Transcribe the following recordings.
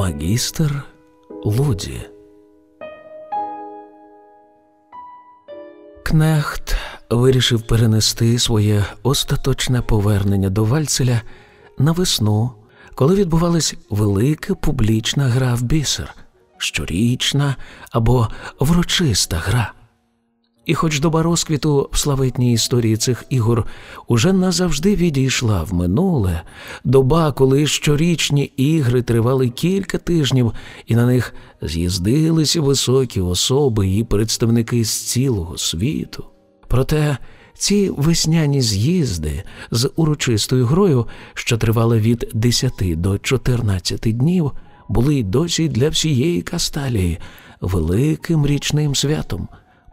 Магістр Луді. Кнехт вирішив перенести своє остаточне повернення до Вальцеля на весну, коли відбувалась велика публічна гра в бісер, щорічна або врочиста гра. І хоч доба розквіту в славетній історії цих ігор уже назавжди відійшла в минуле, доба, коли щорічні ігри тривали кілька тижнів, і на них з'їздилися високі особи і представники з цілого світу. Проте ці весняні з'їзди з урочистою грою, що тривали від 10 до 14 днів, були й досі для всієї Касталії великим річним святом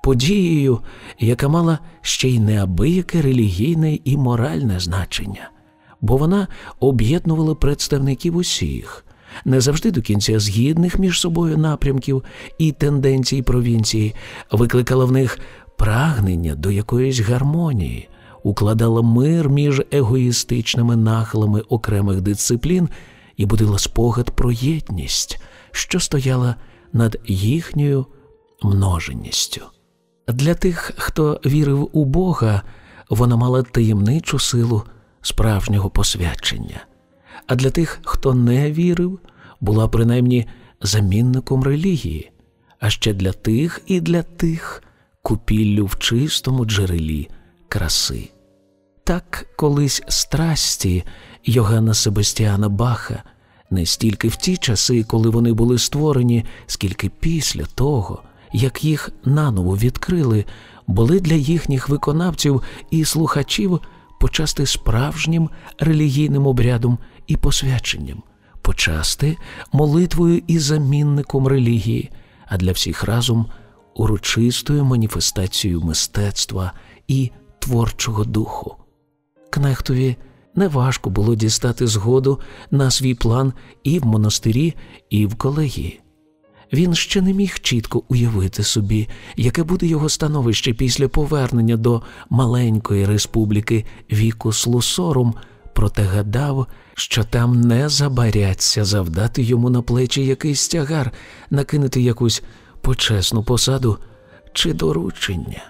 подією, яка мала ще й неабияке релігійне і моральне значення, бо вона об'єднувала представників усіх, не завжди до кінця згідних між собою напрямків і тенденцій провінції, викликала в них прагнення до якоїсь гармонії, укладала мир між егоїстичними нахилами окремих дисциплін і будила спогад про єдність, що стояла над їхньою множенністю. Для тих, хто вірив у Бога, вона мала таємничу силу справжнього посвячення, а для тих, хто не вірив, була принаймні замінником релігії, а ще для тих і для тих купіллю в чистому джерелі краси. Так колись страсті Йоганна Себастіана Баха не стільки в ті часи, коли вони були створені, скільки після того як їх наново відкрили, були для їхніх виконавців і слухачів почасти справжнім релігійним обрядом і посвяченням, почасти молитвою і замінником релігії, а для всіх разом урочистою маніфестацією мистецтва і творчого духу. Кнехтові неважко було дістати згоду на свій план і в монастирі, і в колегії. Він ще не міг чітко уявити собі, яке буде його становище після повернення до маленької республіки віку Слусорум, проте гадав, що там не забаряться завдати йому на плечі якийсь тягар, накинути якусь почесну посаду чи доручення.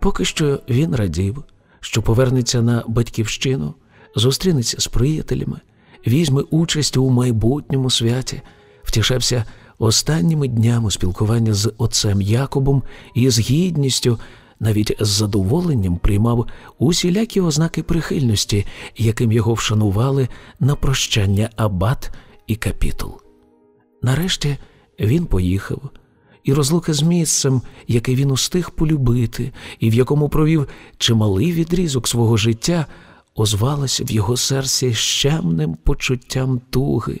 Поки що він радів, що повернеться на батьківщину, зустрінеться з приятелями, візьме участь у майбутньому святі, втішався останніми днями спілкування з отцем Якобом і з гідністю, навіть з задоволенням приймав усілякі ознаки прихильності, яким його вшанували на прощання абат і капітул. Нарешті він поїхав. І розлука з місцем, яке він устиг полюбити, і в якому провів чималий відрізок свого життя, озвалася в його серці щемним почуттям туги,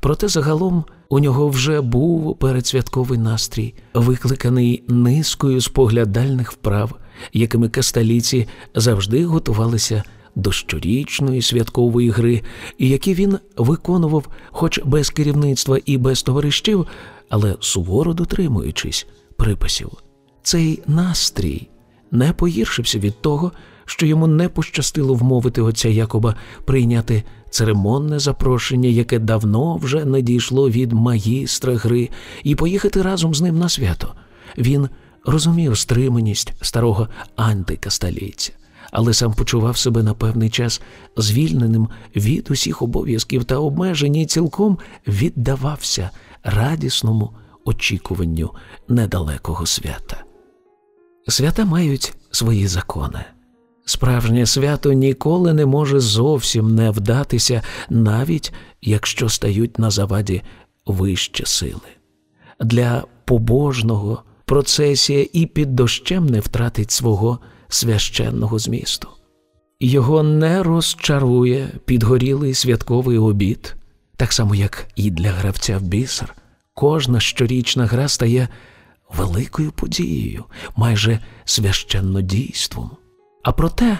проте загалом у нього вже був передсвятковий настрій, викликаний низкою споглядальних вправ, якими касталіці завжди готувалися до щорічної святкової гри, і які він виконував, хоч без керівництва і без товаришів, але суворо дотримуючись приписів. Цей настрій не погіршився від того, що йому не пощастило вмовити отця Якоба прийняти церемонне запрошення, яке давно вже надійшло від магістра гри, і поїхати разом з ним на свято. Він розумів стриманість старого антикасталійця, але сам почував себе на певний час звільненим від усіх обов'язків та обмежень і цілком віддавався радісному очікуванню недалекого свята. Свята мають свої закони. Справжнє свято ніколи не може зовсім не вдатися, навіть якщо стають на заваді вищі сили. Для побожного процесія і під дощем не втратить свого священного змісту. Його не розчарує підгорілий святковий обід, так само, як і для гравця в бісер. Кожна щорічна гра стає великою подією, майже священнодійством. А проте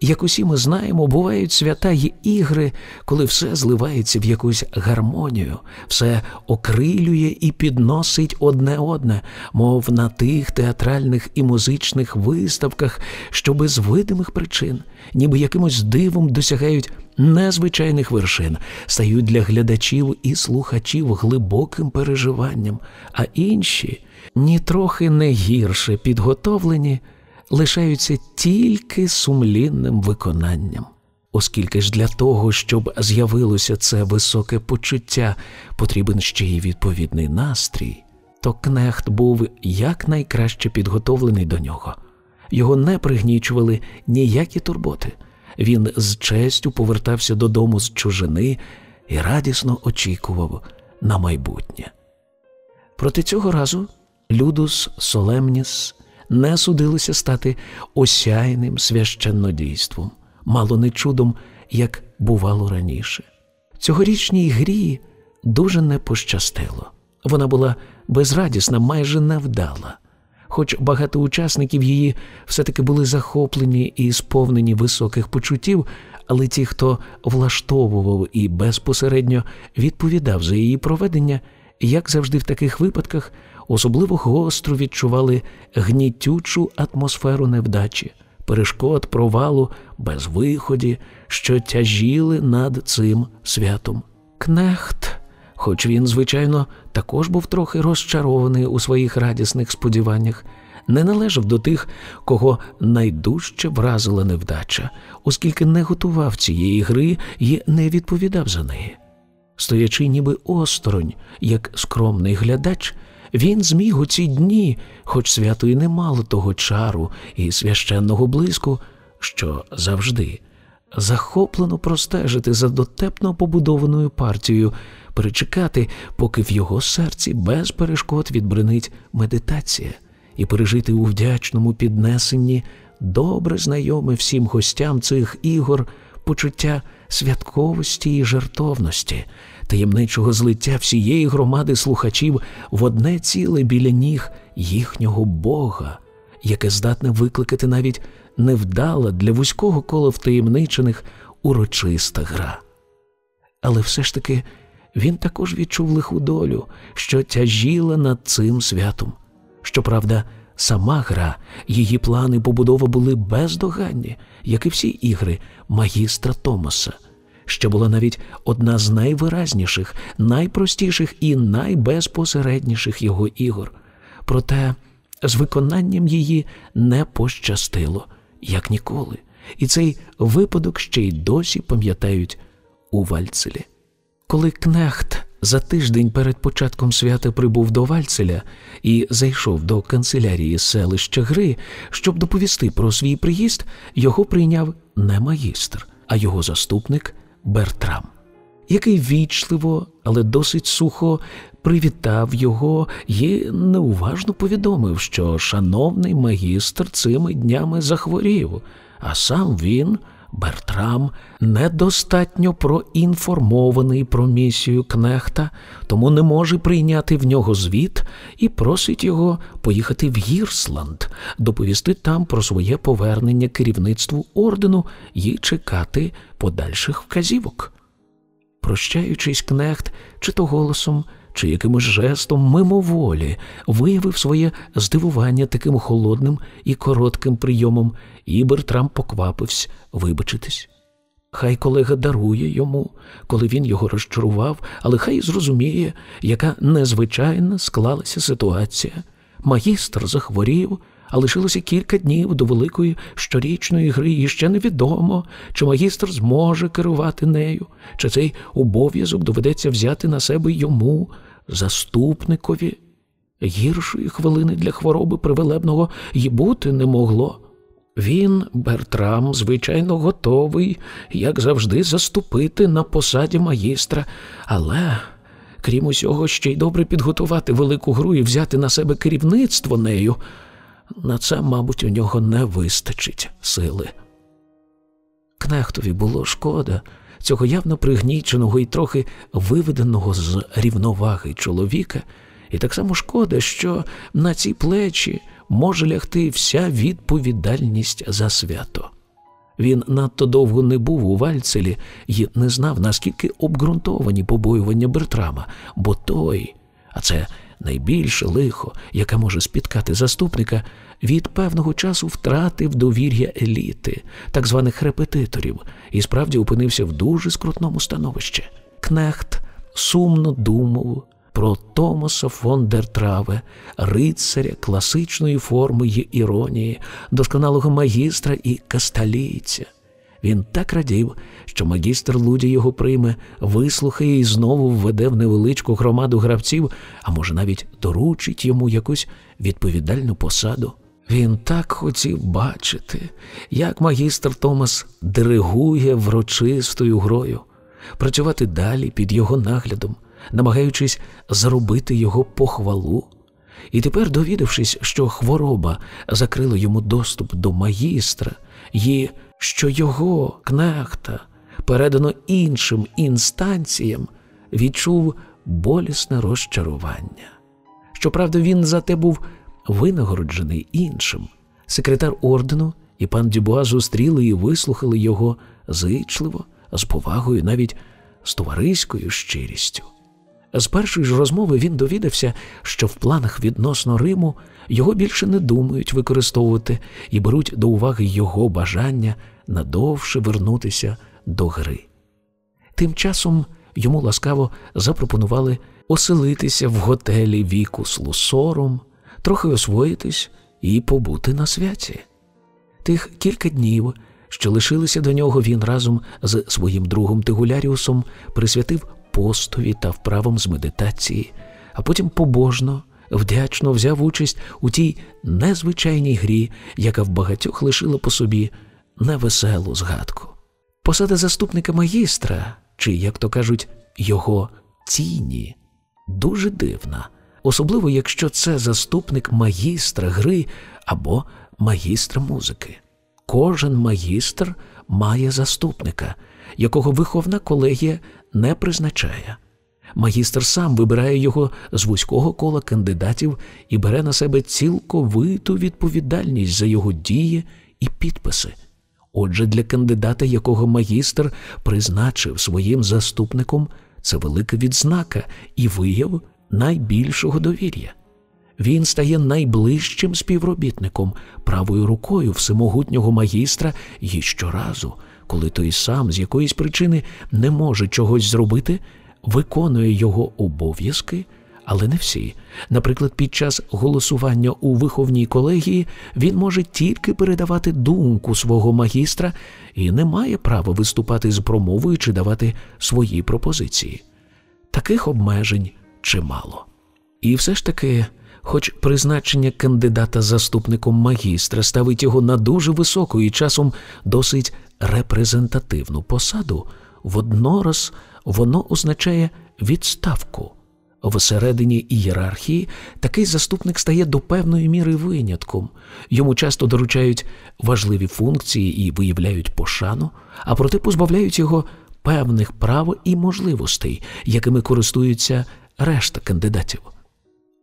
Як усі ми знаємо, бувають свята й ігри, коли все зливається в якусь гармонію, все окрилює і підносить одне одне, мов на тих театральних і музичних виставках, що без видимих причин, ніби якимось дивом досягають незвичайних вершин, стають для глядачів і слухачів глибоким переживанням, а інші нітрохи не гірше підготовлені лишаються тільки сумлінним виконанням. Оскільки ж для того, щоб з'явилося це високе почуття, потрібен ще й відповідний настрій, то кнехт був якнайкраще підготовлений до нього. Його не пригнічували ніякі турботи. Він з честю повертався додому з чужини і радісно очікував на майбутнє. Проти цього разу Людус Солемніс не судилося стати осяйним священнодійством, мало не чудом, як бувало раніше. Цьогорічній грі дуже не пощастило. Вона була безрадісна, майже невдала. Хоч багато учасників її все-таки були захоплені і сповнені високих почуттів, але ті, хто влаштовував і безпосередньо відповідав за її проведення, як завжди в таких випадках, особливо гостро відчували гнітючу атмосферу невдачі, перешкод провалу без виході, що тяжіли над цим святом. Кнехт, хоч він, звичайно, також був трохи розчарований у своїх радісних сподіваннях, не належав до тих, кого найдужче вразила невдача, оскільки не готував цієї гри і не відповідав за неї. Стоячи ніби осторонь, як скромний глядач, він зміг у ці дні, хоч свято і не мало того чару і священного блиску, що завжди, захоплено простежити за дотепно побудованою партією, перечекати, поки в його серці без перешкод відбринить медитація, і пережити у вдячному піднесенні добре знайоме всім гостям цих ігор почуття святковості і жертовності, таємничого злиття всієї громади слухачів в одне ціле біля ніг їхнього Бога, яке здатне викликати навіть невдала для вузького кола втаємничених урочиста гра. Але все ж таки він також відчув лиху долю, що тяжіла над цим святом. Щоправда, сама гра, її плани побудова були бездоганні, як і всі ігри магістра Томаса що була навіть одна з найвиразніших, найпростіших і найбезпосередніших його ігор. Проте з виконанням її не пощастило, як ніколи, і цей випадок ще й досі пам'ятають у Вальцелі. Коли Кнехт за тиждень перед початком свята прибув до Вальцеля і зайшов до канцелярії селища Гри, щоб доповісти про свій приїзд, його прийняв не магістр, а його заступник Бертрам, який вічливо, але досить сухо привітав його і неуважно повідомив, що шановний магістр цими днями захворів, а сам він. Бертрам недостатньо проінформований про місію кнехта, тому не може прийняти в нього звіт і просить його поїхати в Гірсланд, доповісти там про своє повернення керівництву ордену і чекати подальших вказівок. Прощаючись, кнехт, чи то голосом, чи якимось жестом мимоволі виявив своє здивування таким холодним і коротким прийомом, і Бертрам поквапився вибачитись. Хай колега дарує йому, коли він його розчарував, але хай зрозуміє, яка незвичайна склалася ситуація. Магістр захворів, а лишилося кілька днів до великої щорічної гри, і ще невідомо, чи магістр зможе керувати нею, чи цей обов'язок доведеться взяти на себе йому, заступникові. Гіршої хвилини для хвороби привелебного й бути не могло. Він, Бертрам, звичайно, готовий, як завжди, заступити на посаді магістра, але, крім усього, ще й добре підготувати велику гру і взяти на себе керівництво нею. На це, мабуть, у нього не вистачить сили. Кнехтові було шкода цього явно пригніченого і трохи виведеного з рівноваги чоловіка, і так само шкода, що на ці плечі може лягти вся відповідальність за свято. Він надто довго не був у Вальцелі і не знав, наскільки обґрунтовані побоювання Бертрама, бо той, а це найбільше лихо, яке може спіткати заступника, від певного часу втратив довір'я еліти, так званих репетиторів, і справді опинився в дуже скрутному становищі. Кнехт сумно думав про Томаса фон дер Траве, рицаря класичної форми іронії, досконалого магістра і касталійця. Він так радів, що магістр Луді його прийме, вислухає і знову введе в невеличку громаду гравців, а може навіть доручить йому якусь відповідальну посаду. Він так хотів бачити, як магістр Томас диригує врочистою грою, працювати далі під його наглядом, намагаючись заробити його похвалу. І тепер, довідавшись, що хвороба закрила йому доступ до магістра, і що його кнехта передано іншим інстанціям, відчув болісне розчарування. Щоправда, він зате був винагороджений іншим. Секретар ордену і пан Дюбуа зустріли і вислухали його зичливо, з повагою, навіть з товариською щирістю. З першої ж розмови він довідався, що в планах відносно Риму його більше не думають використовувати і беруть до уваги його бажання надовше вернутися до гри. Тим часом йому ласкаво запропонували оселитися в готелі віку з лусором, трохи освоїтись і побути на святі. Тих кілька днів, що лишилися до нього, він разом з своїм другом Тигуляріусом присвятив постові та вправам з медитації, а потім побожно, вдячно взяв участь у тій незвичайній грі, яка в багатьох лишила по собі невеселу згадку. Посада заступника магістра, чи, як то кажуть, його тіні, дуже дивна, особливо якщо це заступник магістра гри або магістра музики. Кожен магістр має заступника, якого виховна колегія не призначає. Магістр сам вибирає його з вузького кола кандидатів і бере на себе цілковиту відповідальність за його дії і підписи. Отже, для кандидата, якого магістр призначив своїм заступником, це велика відзнака і вияв найбільшого довір'я. Він стає найближчим співробітником, правою рукою всемогутнього магістра і щоразу, коли той сам з якоїсь причини не може чогось зробити, виконує його обов'язки, але не всі. Наприклад, під час голосування у виховній колегії він може тільки передавати думку свого магістра і не має права виступати з промовою чи давати свої пропозиції. Таких обмежень чимало. І все ж таки. Хоч призначення кандидата заступником магістра ставить його на дуже високу і часом досить репрезентативну посаду, воднораз воно означає відставку. Всередині ієрархії такий заступник стає до певної міри винятком. Йому часто доручають важливі функції і виявляють пошану, а проте позбавляють його певних прав і можливостей, якими користуються решта кандидатів.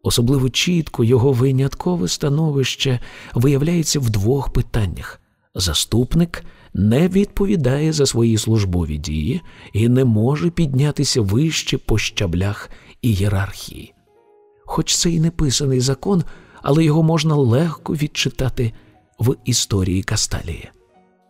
Особливо чітко його виняткове становище виявляється в двох питаннях: заступник не відповідає за свої службові дії і не може піднятися вище по щаблях ієрархії. Хоч це й не писаний закон, але його можна легко відчитати в історії Касталії.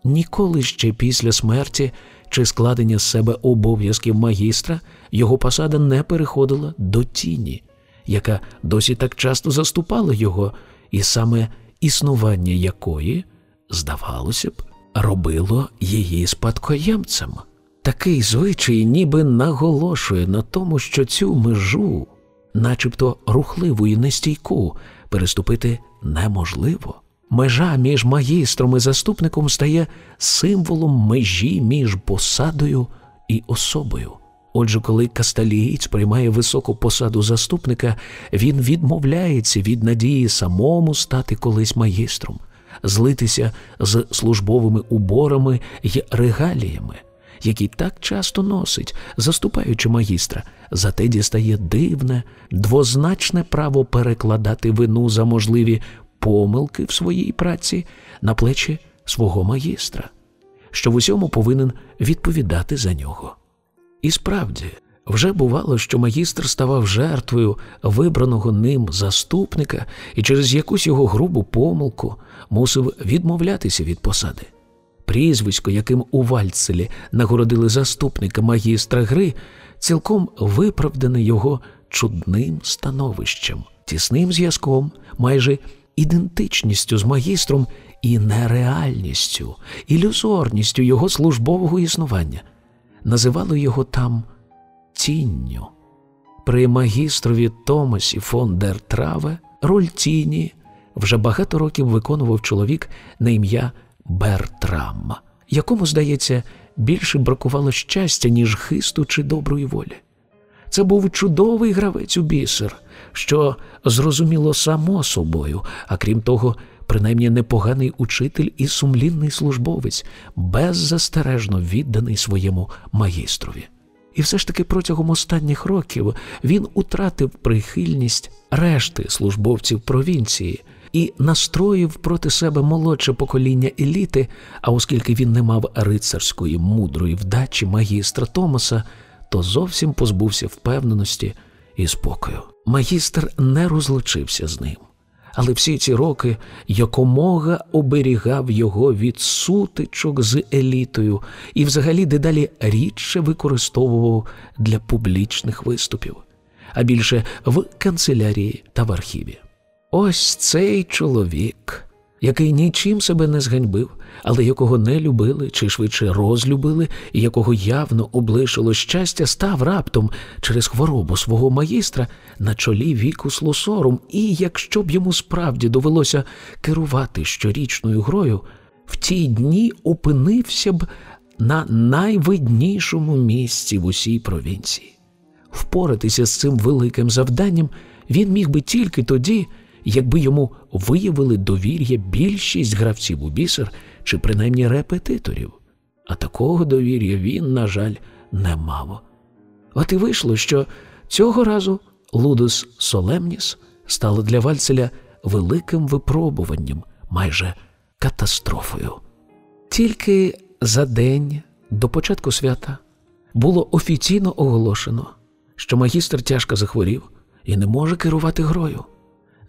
Ніколи ще після смерті чи складення з себе обов'язків магістра його посада не переходила до тіні яка досі так часто заступала його, і саме існування якої, здавалося б, робило її спадкоємцем. Такий звичай ніби наголошує на тому, що цю межу, начебто рухливу і нестійку, переступити неможливо. Межа між магістром і заступником стає символом межі між посадою і особою. Отже, коли касталієць приймає високу посаду заступника, він відмовляється від надії самому стати колись магістром, злитися з службовими уборами й регаліями, які так часто носить, заступаючи магістра, зате дістає дивне, двозначне право перекладати вину за можливі помилки в своїй праці на плечі свого магістра. що в усьому повинен відповідати за нього. І справді, вже бувало, що магістр ставав жертвою вибраного ним заступника і через якусь його грубу помилку мусив відмовлятися від посади. Прізвисько, яким у Вальцелі нагородили заступника магістра гри, цілком виправдане його чудним становищем, тісним зв'язком, майже ідентичністю з магістром і нереальністю, ілюзорністю його службового існування. Називали його там тінню. При магістрові Томасі фон дер Траве роль тіні вже багато років виконував чоловік на ім'я Бертрам, якому, здається, більше бракувало щастя, ніж хисту чи доброї волі. Це був чудовий гравець у бісер, що зрозуміло само собою, а крім того, принаймні непоганий учитель і сумлінний службовець, беззастережно відданий своєму магістрові. І все ж таки протягом останніх років він утратив прихильність решти службовців провінції і настроїв проти себе молодше покоління еліти, а оскільки він не мав рицарської мудрої вдачі магістра Томаса, то зовсім позбувся впевненості і спокою. Магістр не розлучився з ним але всі ці роки якомога оберігав його від сутичок з елітою і, взагалі, дедалі рідше використовував для публічних виступів, а більше в канцелярії та в архіві. Ось цей чоловік, який нічим себе не зганьбив, але якого не любили чи швидше розлюбили, і якого явно облишило щастя, став раптом через хворобу свого магістра на чолі віку слосором, і якщо б йому справді довелося керувати щорічною грою, в ті дні опинився б на найвиднішому місці в усій провінції. Впоратися з цим великим завданням він міг би тільки тоді, якби йому виявили довір'я більшість гравців у бісер чи принаймні репетиторів, а такого довір'я він, на жаль, не мав. От і вийшло, що цього разу Лудус Солемніс стало для Вальцеля великим випробуванням, майже катастрофою. Тільки за день до початку свята було офіційно оголошено, що магістр тяжко захворів і не може керувати грою.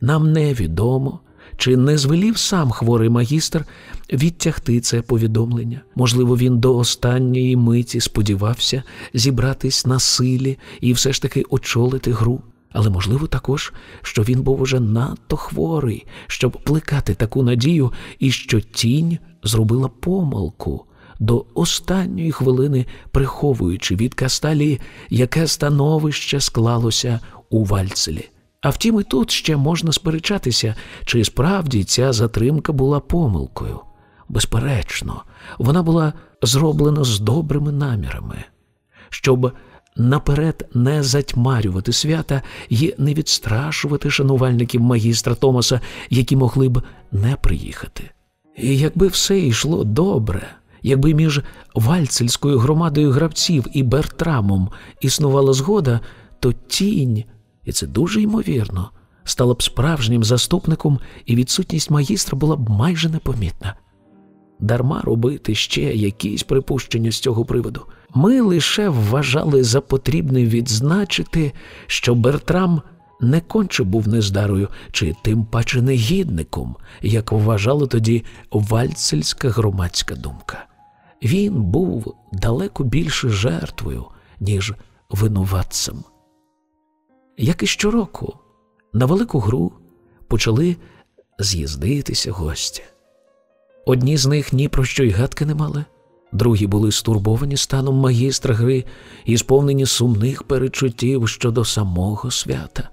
Нам невідомо, чи не звелів сам хворий магістр відтягти це повідомлення? Можливо, він до останньої миті сподівався зібратись на силі і все ж таки очолити гру. Але можливо також, що він був уже надто хворий, щоб плекати таку надію, і що тінь зробила помилку до останньої хвилини, приховуючи від Касталії, яке становище склалося у Вальцелі. А втім, і тут ще можна сперечатися, чи справді ця затримка була помилкою. Безперечно, вона була зроблена з добрими намірами, щоб наперед не затьмарювати свята і не відстрашувати шанувальників магістра Томаса, які могли б не приїхати. І якби все йшло добре, якби між вальцельською громадою гравців і Бертрамом існувала згода, то тінь і це дуже ймовірно, стала б справжнім заступником, і відсутність магістра була б майже непомітна. Дарма робити ще якісь припущення з цього приводу. Ми лише вважали за потрібне відзначити, що Бертрам не конче був нездарою, чи тим паче негідником, як вважала тоді вальцельська громадська думка. Він був далеко більше жертвою, ніж винуватцем. Як і щороку, на велику гру почали з'їздитися гості. Одні з них ні про що й гадки не мали, другі були стурбовані станом магістра гри і сповнені сумних перечуттів щодо самого свята.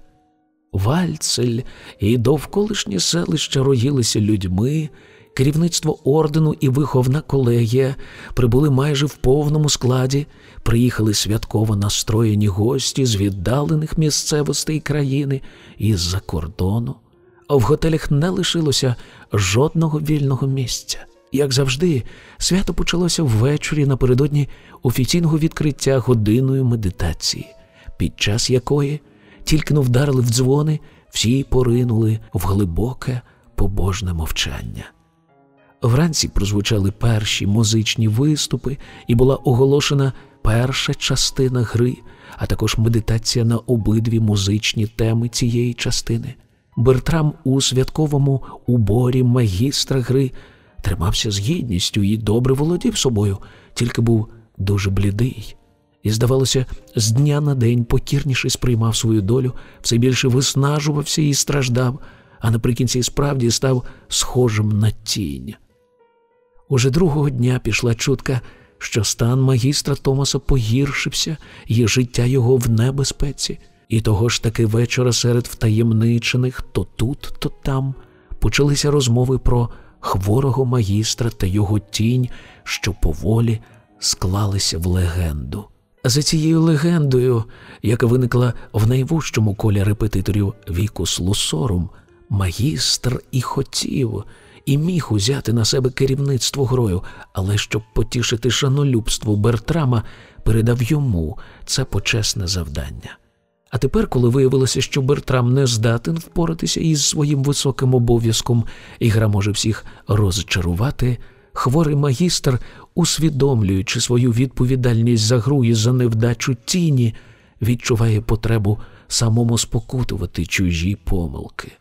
Вальцель і довколишні селища роїлися людьми, керівництво ордену і виховна колегія прибули майже в повному складі, приїхали святково настроєні гості з віддалених місцевостей країни і з-за кордону, а в готелях не лишилося жодного вільного місця. Як завжди, свято почалося ввечері напередодні офіційного відкриття годиною медитації, під час якої тільки но вдарили в дзвони, всі поринули в глибоке побожне мовчання. Вранці прозвучали перші музичні виступи, і була оголошена перша частина гри, а також медитація на обидві музичні теми цієї частини. Бертрам у святковому уборі магістра гри тримався з гідністю і добре володів собою, тільки був дуже блідий. І, здавалося, з дня на день покірніше сприймав свою долю, все більше виснажувався і страждав, а наприкінці справді став схожим на тінь. Уже другого дня пішла чутка, що стан магістра Томаса погіршився, і життя його в небезпеці, і того ж таки вечора серед втаємничених то тут, то там почалися розмови про хворого магістра та його тінь, що поволі склалися в легенду. За цією легендою, яка виникла в найвужчому колі репетиторів віку слусорум, магістр і хотів, і міг узяти на себе керівництво грою, але щоб потішити шанолюбство Бертрама, передав йому це почесне завдання. А тепер, коли виявилося, що Бертрам не здатен впоратися із своїм високим обов'язком, і гра може всіх розчарувати, хворий магістр, усвідомлюючи свою відповідальність за гру і за невдачу тіні, відчуває потребу самому спокутувати чужі помилки.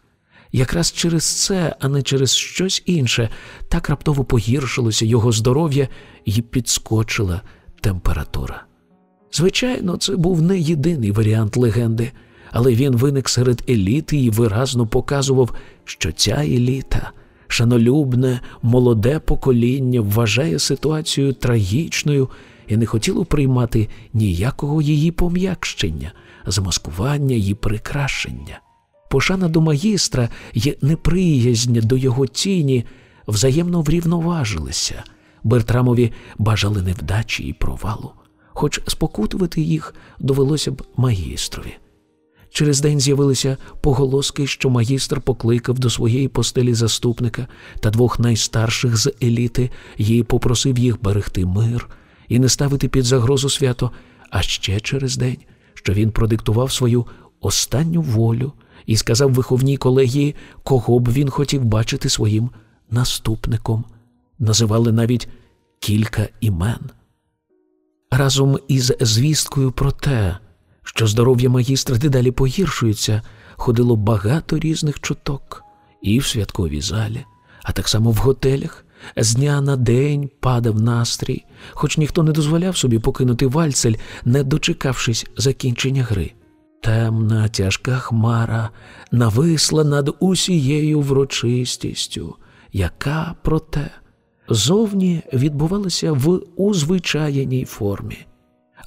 Якраз через це, а не через щось інше, так раптово погіршилося його здоров'я і підскочила температура. Звичайно, це був не єдиний варіант легенди, але він виник серед еліти і виразно показував, що ця еліта, шанолюбне, молоде покоління, вважає ситуацію трагічною і не хотіло приймати ніякого її пом'якщення, замаскування і прикрашення. Пошана до магістра і неприязнь до його тіні взаємно врівноважилися. Бертрамові бажали невдачі і провалу, хоч спокутувати їх довелося б магістрові. Через день з'явилися поголоски, що магістр покликав до своєї постелі заступника та двох найстарших з еліти і попросив їх берегти мир і не ставити під загрозу свято, а ще через день, що він продиктував свою останню волю і сказав виховній колегії, кого б він хотів бачити своїм наступником. Називали навіть кілька імен. Разом із звісткою про те, що здоров'я магістра дедалі погіршується, ходило багато різних чуток і в святковій залі, а так само в готелях. З дня на день падав настрій, хоч ніхто не дозволяв собі покинути вальцель, не дочекавшись закінчення гри. Темна тяжка хмара нависла над усією врочистістю, яка, проте, зовні відбувалася в узвичаєній формі,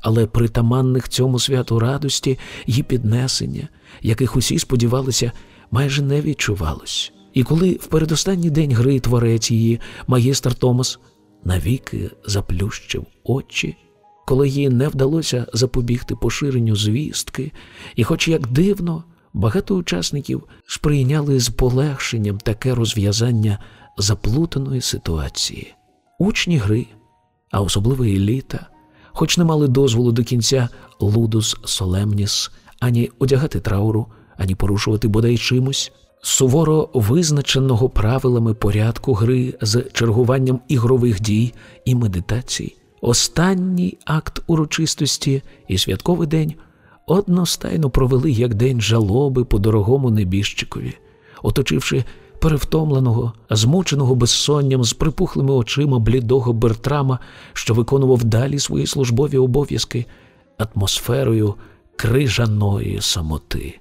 але притаманних цьому святу радості і піднесення, яких усі сподівалися, майже не відчувалось. І коли в передостанній день гри творець її магістр Томас навіки заплющив очі коли їй не вдалося запобігти поширенню звістки, і, хоч як дивно, багато учасників сприйняли з полегшенням таке розв'язання заплутаної ситуації. Учні гри, а особливо еліта, хоч не мали дозволу до кінця лудус солемніс, ані одягати трауру, ані порушувати бодай чимось. Суворо визначеного правилами порядку гри з чергуванням ігрових дій і медитацій, Останній акт урочистості і святковий день одностайно провели як день жалоби по дорогому небіжчикові, оточивши перевтомленого, змученого безсонням з припухлими очима блідого Бертрама, що виконував далі свої службові обов'язки атмосферою крижаної самоти.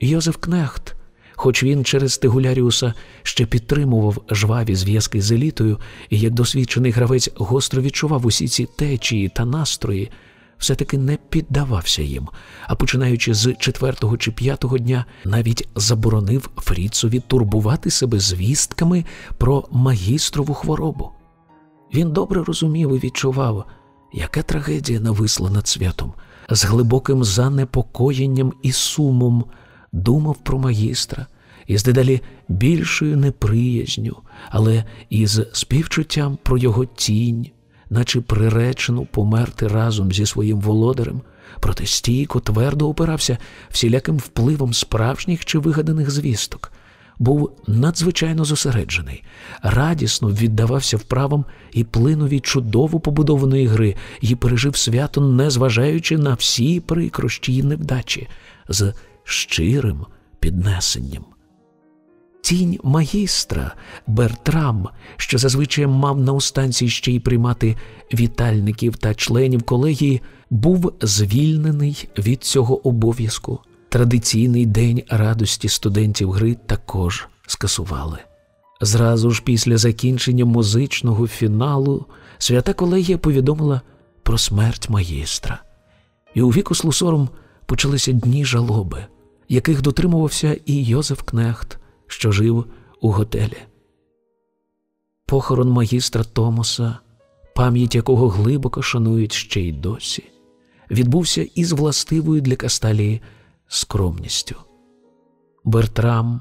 Йозеф Кнехт Хоч він через Тегуляріуса ще підтримував жваві зв'язки з елітою, і як досвідчений гравець гостро відчував усі ці течії та настрої, все-таки не піддавався їм, а починаючи з четвертого чи п'ятого дня, навіть заборонив Фріцові турбувати себе звістками про магістрову хворобу. Він добре розумів і відчував, яка трагедія нависла над святом, з глибоким занепокоєнням і сумом думав про магістра із дедалі більшою неприязню, але із співчуттям про його тінь, наче приречену померти разом зі своїм володарем, проте стійко твердо опирався всіляким впливом справжніх чи вигаданих звісток. був надзвичайно зосереджений, радісно віддавався вправам і плинові чудово побудованої гри і пережив свято, незважаючи на всі прикрощі й невдачі, з щирим піднесенням. Тінь магістра Бертрам, що зазвичай мав на устанці ще й приймати вітальників та членів колегії, був звільнений від цього обов'язку. Традиційний день радості студентів гри також скасували. Зразу ж після закінчення музичного фіналу свята колегія повідомила про смерть магістра, і у віку слусором почалися дні жалоби, яких дотримувався і Йозеф Кнехт, що жив у готелі. Похорон магістра Томоса, пам'ять якого глибоко шанують ще й досі, відбувся із властивою для Касталії скромністю. Бертрам,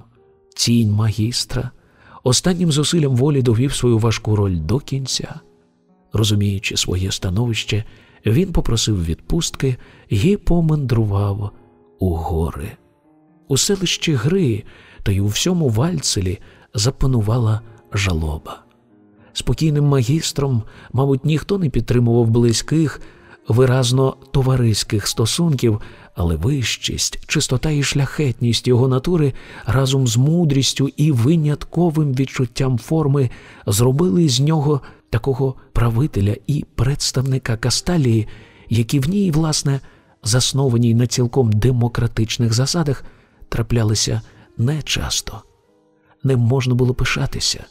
тінь магістра, останнім зусиллям волі довів свою важку роль до кінця. Розуміючи своє становище, він попросив відпустки і помандрував у гори. У селищі Гри та й у всьому Вальцелі запанувала жалоба. Спокійним магістром, мабуть, ніхто не підтримував близьких, виразно товариських стосунків, але вищість, чистота і шляхетність його натури разом з мудрістю і винятковим відчуттям форми зробили з нього такого правителя і представника Касталії, які в ній, власне, заснованій на цілком демократичних засадах, траплялися нечасто. Ним можна було пишатися,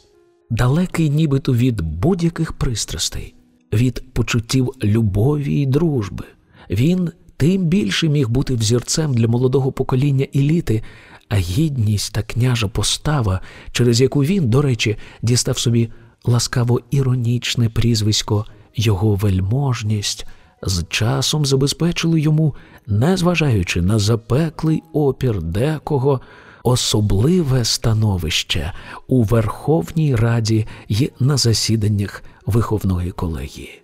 далекий нібито від будь-яких пристрастей, від почуттів любові і дружби. Він тим більше міг бути взірцем для молодого покоління еліти, а гідність та княжа постава, через яку він, до речі, дістав собі ласкаво іронічне прізвисько, його вельможність, з часом забезпечили йому, незважаючи на запеклий опір декого, особливе становище у Верховній Раді й на засіданнях виховної колегії.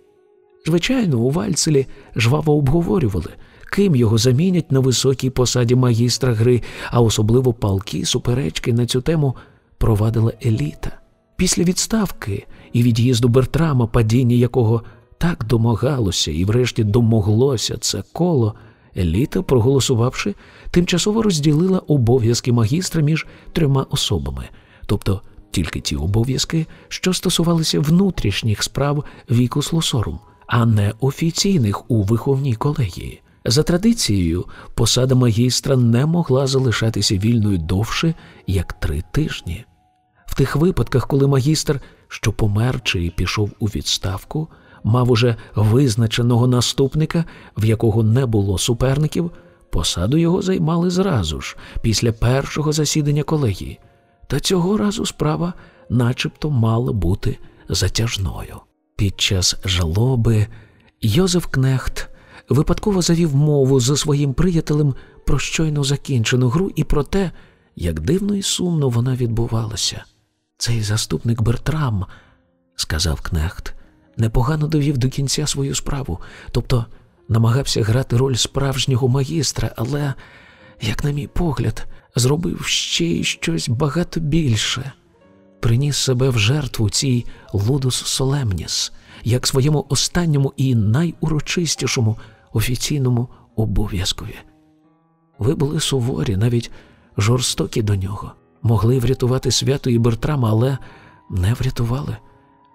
Звичайно, у Вальцелі жваво обговорювали, ким його замінять на високій посаді магістра гри, а особливо палки суперечки на цю тему провадила еліта. Після відставки і від'їзду Бертрама, падіння якого так домагалося і, врешті, домоглося це коло, еліта, проголосувавши, тимчасово розділила обов'язки магістра між трьома особами, тобто тільки ті обов'язки, що стосувалися внутрішніх справ віку слосорум, а не офіційних у виховній колегії. За традицією, посада магістра не могла залишатися вільною довше, як три тижні. В тих випадках, коли магістр, що помер чи пішов у відставку, мав уже визначеного наступника, в якого не було суперників, посаду його займали зразу ж, після першого засідання колегії. Та цього разу справа начебто мала бути затяжною. Під час жалоби Йозеф Кнехт випадково завів мову зі своїм приятелем про щойно закінчену гру і про те, як дивно і сумно вона відбувалася. Цей заступник Бертрам, сказав Кнехт, непогано довів до кінця свою справу, тобто намагався грати роль справжнього магістра, але, як на мій погляд, зробив ще й щось багато більше, приніс себе в жертву цій лудус солемніс, як своєму останньому і найурочистішому офіційному обов'язкові. Ви були суворі, навіть жорстокі до нього, могли врятувати свято і Бертрама, але не врятували.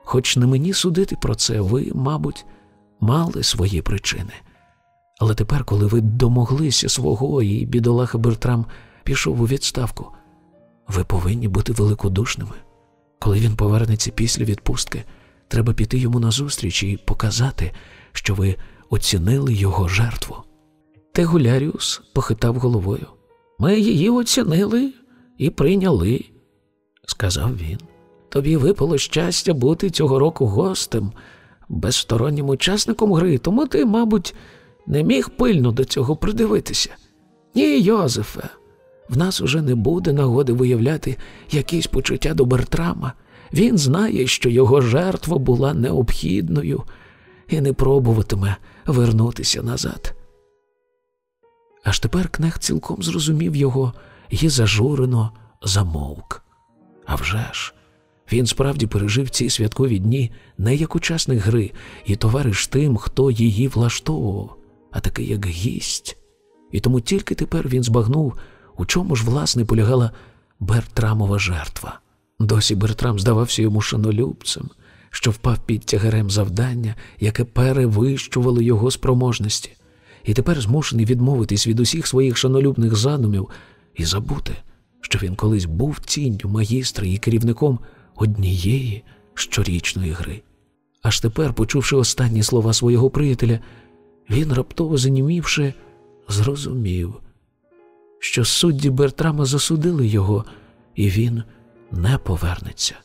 Хоч не мені судити про це, ви, мабуть, мали свої причини. Але тепер, коли ви домоглися свого, і бідолаха Бертрам пішов у відставку, ви повинні бути великодушними. Коли він повернеться після відпустки, треба піти йому назустріч і показати, що ви оцінили його жертву. Тегуляріус похитав головою. Ми її оцінили і прийняли, сказав він. Тобі випало щастя бути цього року гостем, безстороннім учасником гри, тому ти, мабуть, не міг пильно до цього придивитися. Ні, Йозефе, в нас уже не буде нагоди виявляти якісь почуття до Бертрама. Він знає, що його жертва була необхідною і не пробуватиме вернутися назад. Аж тепер кнех цілком зрозумів його і зажурено замовк. А вже ж, він справді пережив ці святкові дні не як учасник гри і товариш тим, хто її влаштовував, а такий як гість. І тому тільки тепер він збагнув, у чому ж, власне, полягала Бертрамова жертва. Досі Бертрам здавався йому шанолюбцем, що впав під тягарем завдання, яке перевищувало його спроможності, і тепер змушений відмовитись від усіх своїх шанолюбних задумів і забути, що він колись був тінню магістра і керівником однієї щорічної гри. Аж тепер, почувши останні слова свого приятеля, він, раптово занімівши, зрозумів, що судді Бертрама засудили його, і він не повернеться.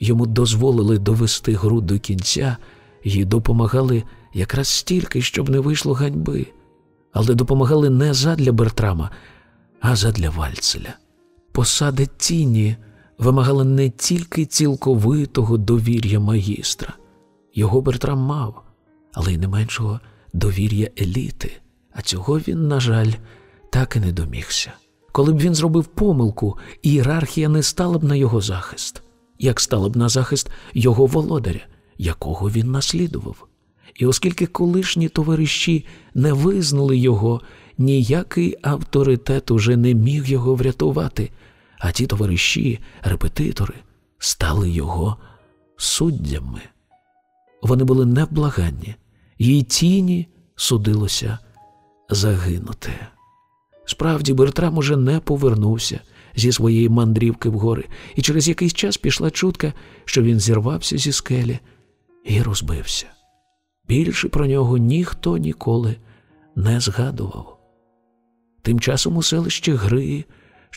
Йому дозволили довести гру до кінця і допомагали якраз стільки, щоб не вийшло ганьби, але допомагали не задля Бертрама, а задля Вальцеля. Посада тіні вимагала не тільки цілковитого довір'я магістра, його Бертрам мав, але й не меншого довір'я еліти, а цього він, на жаль, так і не домігся. Коли б він зробив помилку, ієрархія не стала б на його захист, як стала б на захист його володаря, якого він наслідував. І оскільки колишні товариші не визнали його, ніякий авторитет уже не міг його врятувати, а ті товариші, репетитори, стали його суддями. Вони були невблаганні, її тіні судилося загинути. Справді, Бертрам уже не повернувся зі своєї мандрівки в гори, і через якийсь час пішла чутка, що він зірвався зі скелі і розбився. Більше про нього ніхто ніколи не згадував. Тим часом у селищі Гри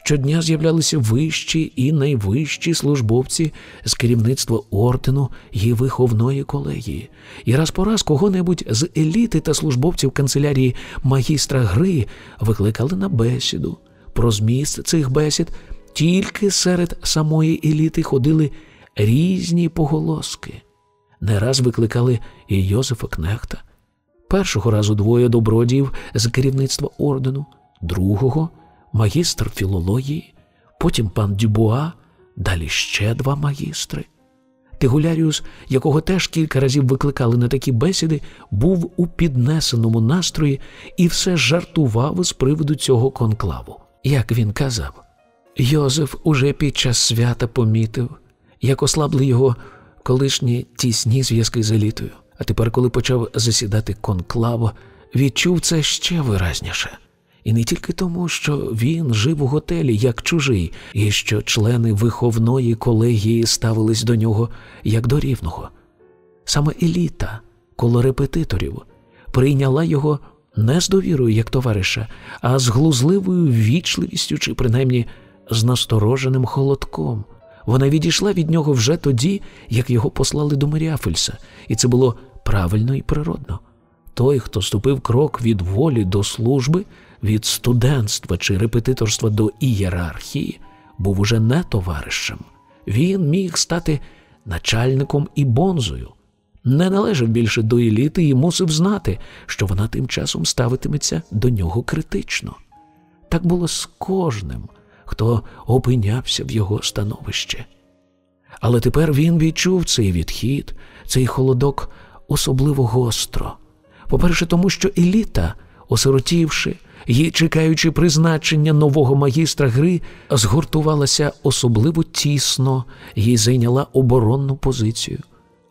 щодня з'являлися вищі і найвищі службовці з керівництва ордену і виховної колегії, і раз по раз кого-небудь з еліти та службовців канцелярії магістра гри викликали на бесіду. Про зміст цих бесід тільки серед самої еліти ходили різні поголоски. Не раз викликали і Йозефа Кнехта. Першого разу двоє добродіїв з керівництва ордену, другого магістр філології, потім пан Дюбуа, далі ще два магістри. Тигуляріус, якого теж кілька разів викликали на такі бесіди, був у піднесеному настрої і все жартував з приводу цього конклаву. Як він казав, Йозеф уже під час свята помітив, як ослабли його колишні тісні зв'язки з елітою, а тепер, коли почав засідати конклав, відчув це ще виразніше. І не тільки тому, що він жив у готелі як чужий, і що члени виховної колегії ставились до нього як до рівного. Саме еліта, коло репетиторів, прийняла його не з довірою як товариша, а з глузливою ввічливістю чи принаймні з настороженим холодком. Вона відійшла від нього вже тоді, як його послали до Меріафельса, і це було правильно і природно. Той, хто ступив крок від волі до служби, від студентства чи репетиторства до ієрархії, був уже не товаришем. Він міг стати начальником і бонзою, не належав більше до еліти і мусив знати, що вона тим часом ставитиметься до нього критично. Так було з кожним, хто опинявся в його становищі. Але тепер він відчув цей відхід, цей холодок особливо гостро. По-перше, тому що еліта, осиротівши і, чекаючи призначення нового магістра гри, згуртувалася особливо тісно і зайняла оборонну позицію.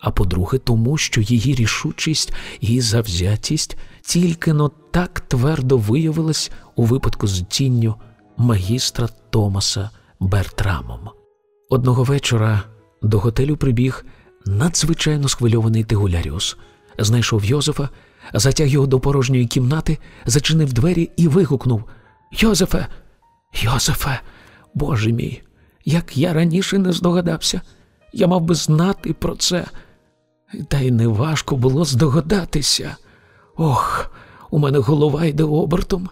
А по-друге, тому що її рішучість і завзятість тільки но так твердо виявилась у випадку з тінню магістра Томаса Бертрамом. Одного вечора до готелю прибіг надзвичайно схвильований Тигуляріус, знайшов Йозефа затяг його до порожньої кімнати, зачинив двері і вигукнув. Йозефе, Йозефе, Боже мій, як я раніше не здогадався, я мав би знати про це. Та й неважко було здогадатися. Ох, у мене голова йде обертом,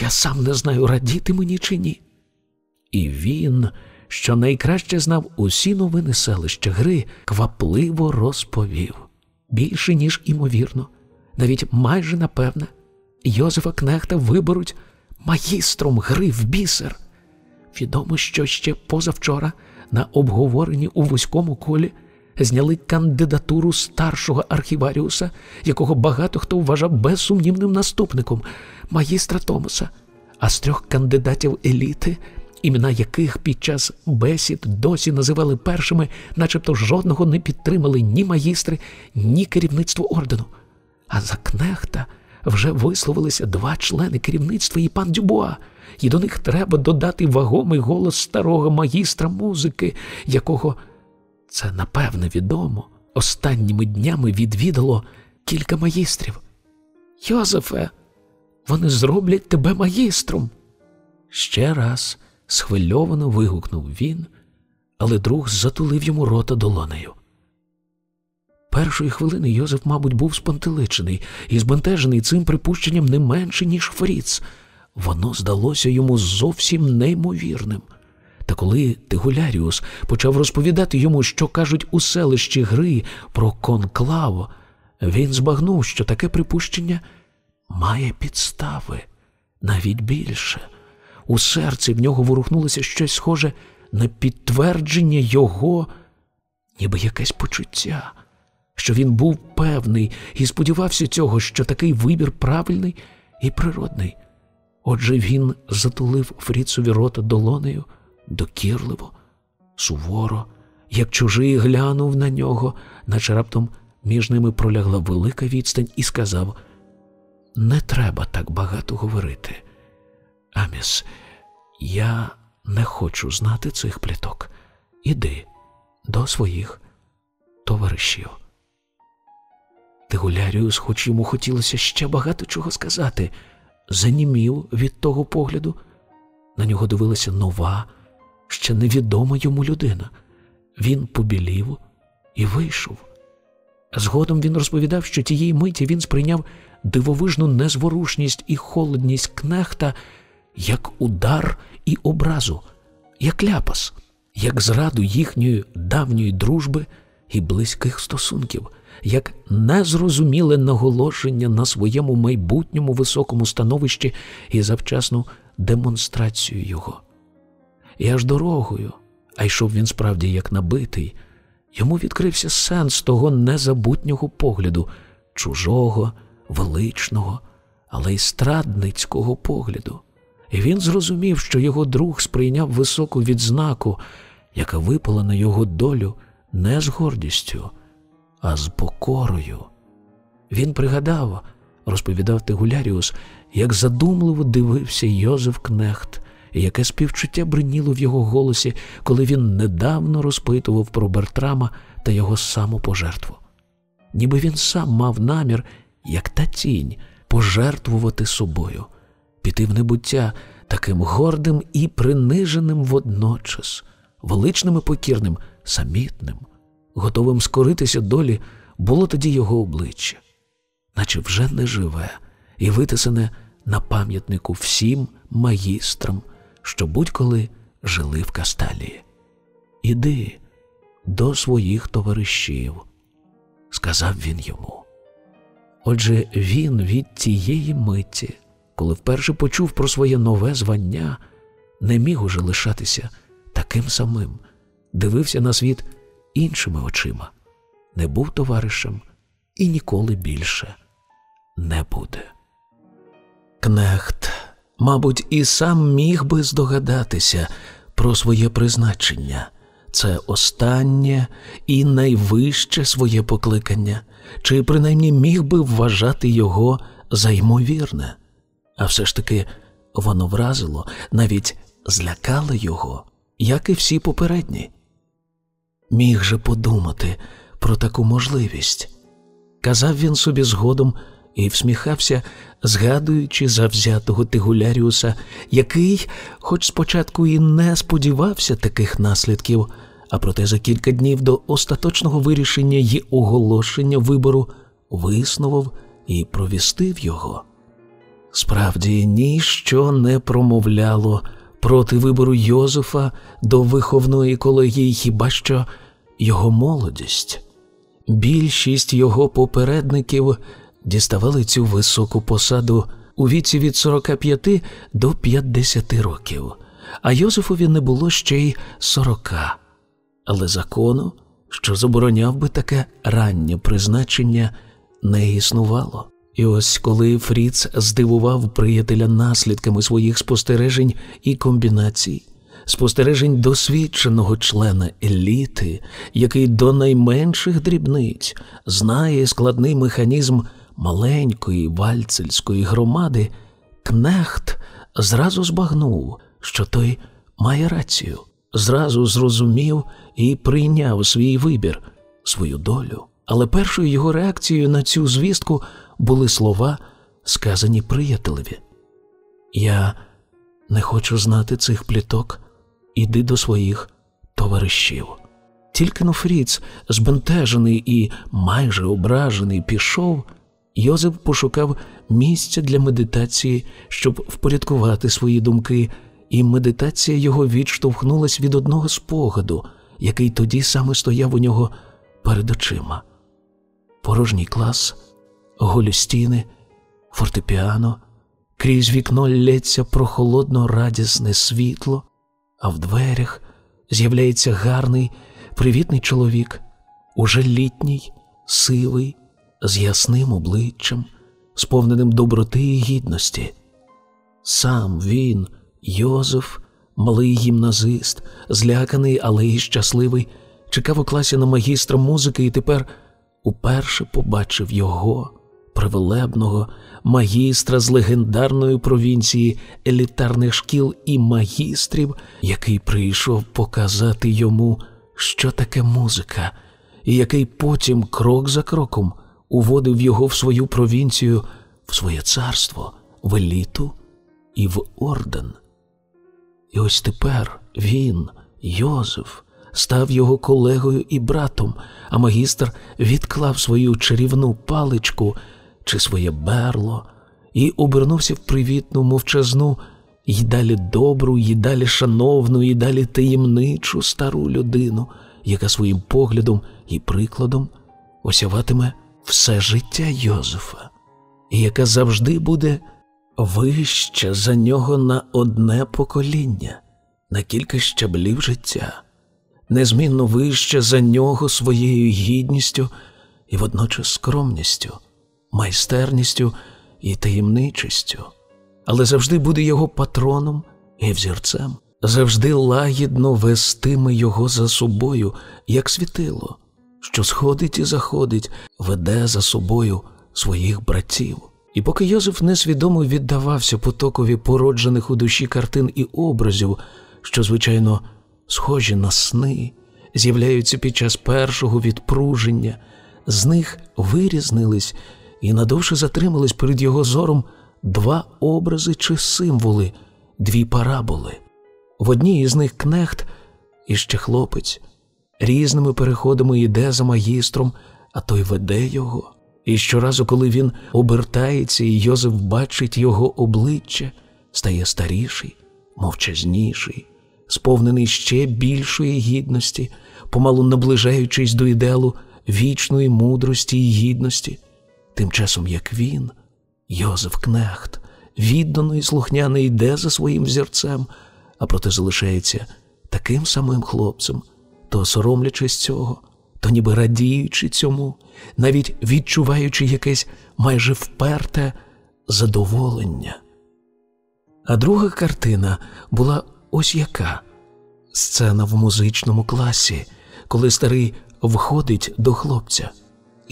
я сам не знаю, радіти мені чи ні. І він, що найкраще знав усі новини селища гри, квапливо розповів. Більше, ніж імовірно навіть майже напевне, Йозефа Кнехта виберуть магістром гри в бісер. Відомо, що ще позавчора на обговоренні у вузькому колі зняли кандидатуру старшого архіваріуса, якого багато хто вважав безсумнівним наступником магістра Томаса, а з трьох кандидатів еліти, імена яких під час бесід досі називали першими, начебто жодного не підтримали ні магістри, ні керівництво ордену. А за кнехта вже висловилися два члени керівництва і пан Дюбуа, і до них треба додати вагомий голос старого магістра музики, якого це напевне відомо. Останніми днями відвідало кілька магістрів. Йозефе, вони зроблять тебе магістром. Ще раз схвильовано вигукнув він, але друг затулив йому рота долонею. Першої хвилини Йозеф, мабуть, був спантеличений і збентежений цим припущенням не менше, ніж Фріц. Воно здалося йому зовсім неймовірним. Та коли Тигуляріус почав розповідати йому, що кажуть у селищі гри про конклаво, він збагнув, що таке припущення має підстави навіть більше. У серці в нього ворухнулося щось схоже на підтвердження його, ніби якесь почуття, що він був певний і сподівався цього, що такий вибір правильний і природний. Отже, він затулив Фріцові рота долонею докірливо, суворо, як чужий глянув на нього, наче раптом між ними пролягла велика відстань, і сказав: Не треба так багато говорити. Аміс, я не хочу знати цих пліток. Іди до своїх товаришів. Тигуляріус, хоч йому хотілося ще багато чого сказати, занімів від того погляду. На нього дивилася нова, ще невідома йому людина. Він побілів і вийшов. Згодом він розповідав, що тієї миті він сприйняв дивовижну незворушність і холодність кнехта як удар і образу, як ляпас, як зраду їхньої давньої дружби і близьких стосунків, як незрозуміле наголошення на своєму майбутньому високому становищі і завчасну демонстрацію його. І аж дорогою, а йшов він справді як набитий, йому відкрився сенс того незабутнього погляду, чужого, величного, але й страдницького погляду. І він зрозумів, що його друг сприйняв високу відзнаку, яка випала на його долю не з гордістю, а з покорою. Він пригадав, розповідав Тегуляріус, як задумливо дивився Йозеф Кнехт, і яке співчуття бриніло в його голосі, коли він недавно розпитував про Бертрама та його самопожертву. Ніби він сам мав намір, як та тінь, пожертвувати собою, піти в небуття таким гордим і приниженим водночас, величним і покірним, самітним, готовим скоритися долі, було тоді його обличчя, наче вже не живе і витисане на пам'ятнику всім магістрам, що будь-коли жили в Касталії. Іди до своїх товаришів, сказав він йому. Отже, він від тієї миті, коли вперше почув про своє нове звання, не міг уже лишатися таким самим, дивився на світ іншими очима, не був товаришем і ніколи більше не буде. Кнехт мабуть, і сам міг би здогадатися про своє призначення, це останнє і найвище своє покликання, чи принаймні міг би вважати його за ймовірне, а все ж таки воно вразило, навіть злякало його, як і всі попередні. Міг же подумати про таку можливість. Казав він собі згодом і всміхався, згадуючи завзятого Тигуляріуса, який, хоч спочатку і не сподівався таких наслідків, а проте за кілька днів до остаточного вирішення й оголошення вибору виснував і провістив його. Справді, ніщо не промовляло проти вибору Йозефа до виховної колегії хіба що його молодість. Більшість його попередників діставали цю високу посаду у віці від 45 до 50 років, а Йозефові не було ще й сорока. Але закону, що забороняв би таке раннє призначення, не існувало. І ось коли Фріц здивував приятеля наслідками своїх спостережень і комбінацій, спостережень досвідченого члена еліти, який до найменших дрібниць знає складний механізм маленької вальцельської громади, Кнехт зразу збагнув, що той має рацію, зразу зрозумів і прийняв свій вибір, свою долю. Але першою його реакцією на цю звістку були слова, сказані приятелеві. Я не хочу знати цих пліток, іди до своїх товаришів. Тільки но Фріц, збентежений і майже ображений, пішов, Йозеф пошукав місця для медитації, щоб впорядкувати свої думки, і медитація його відштовхнулась від одного спогаду, який тоді саме стояв у нього перед очима. Порожній клас, голі стіни, фортепіано, крізь вікно лється прохолодно радісне світло, а в дверях з'являється гарний, привітний чоловік, уже літній, сивий, з ясним обличчям, сповненим доброти і гідності. Сам він, Йозеф, малий гімназист, зляканий, але й щасливий, чекав у класі на магістра музики і тепер уперше побачив його, привелебного магістра з легендарної провінції елітарних шкіл і магістрів, який прийшов показати йому, що таке музика, і який потім крок за кроком уводив його в свою провінцію, в своє царство, в еліту і в орден. І ось тепер він, Йозеф, став його колегою і братом, а магістр відклав свою чарівну паличку чи своє берло і обернувся в привітну, мовчазну, й далі добру, й далі шановну, і далі таємничу стару людину, яка своїм поглядом і прикладом осяватиме все життя Йозефа, і яка завжди буде вища за нього на одне покоління, на кілька щаблів життя, незмінно вища за нього своєю гідністю і водночас скромністю, майстерністю і таємничістю, але завжди буде його патроном і взірцем, завжди лагідно вестиме його за собою, як світило що сходить і заходить, веде за собою своїх братів. І поки Йозеф несвідомо віддавався потокові породжених у душі картин і образів, що, звичайно, схожі на сни, з'являються під час першого відпруження, з них вирізнились і надовше затримались перед його зором два образи чи символи, дві параболи. В одній із них кнехт і ще хлопець різними переходами йде за магістром, а той веде його. І щоразу, коли він обертається, і Йозеф бачить його обличчя, стає старіший, мовчазніший, сповнений ще більшої гідності, помалу наближаючись до ідеалу вічної мудрості і гідності, тим часом як він, Йозеф Кнехт, віддано і слухняно йде за своїм взірцем, а проте залишається таким самим хлопцем то соромлячись цього, то ніби радіючи цьому, навіть відчуваючи якесь майже вперте задоволення. А друга картина була ось яка сцена в музичному класі, коли старий входить до хлопця,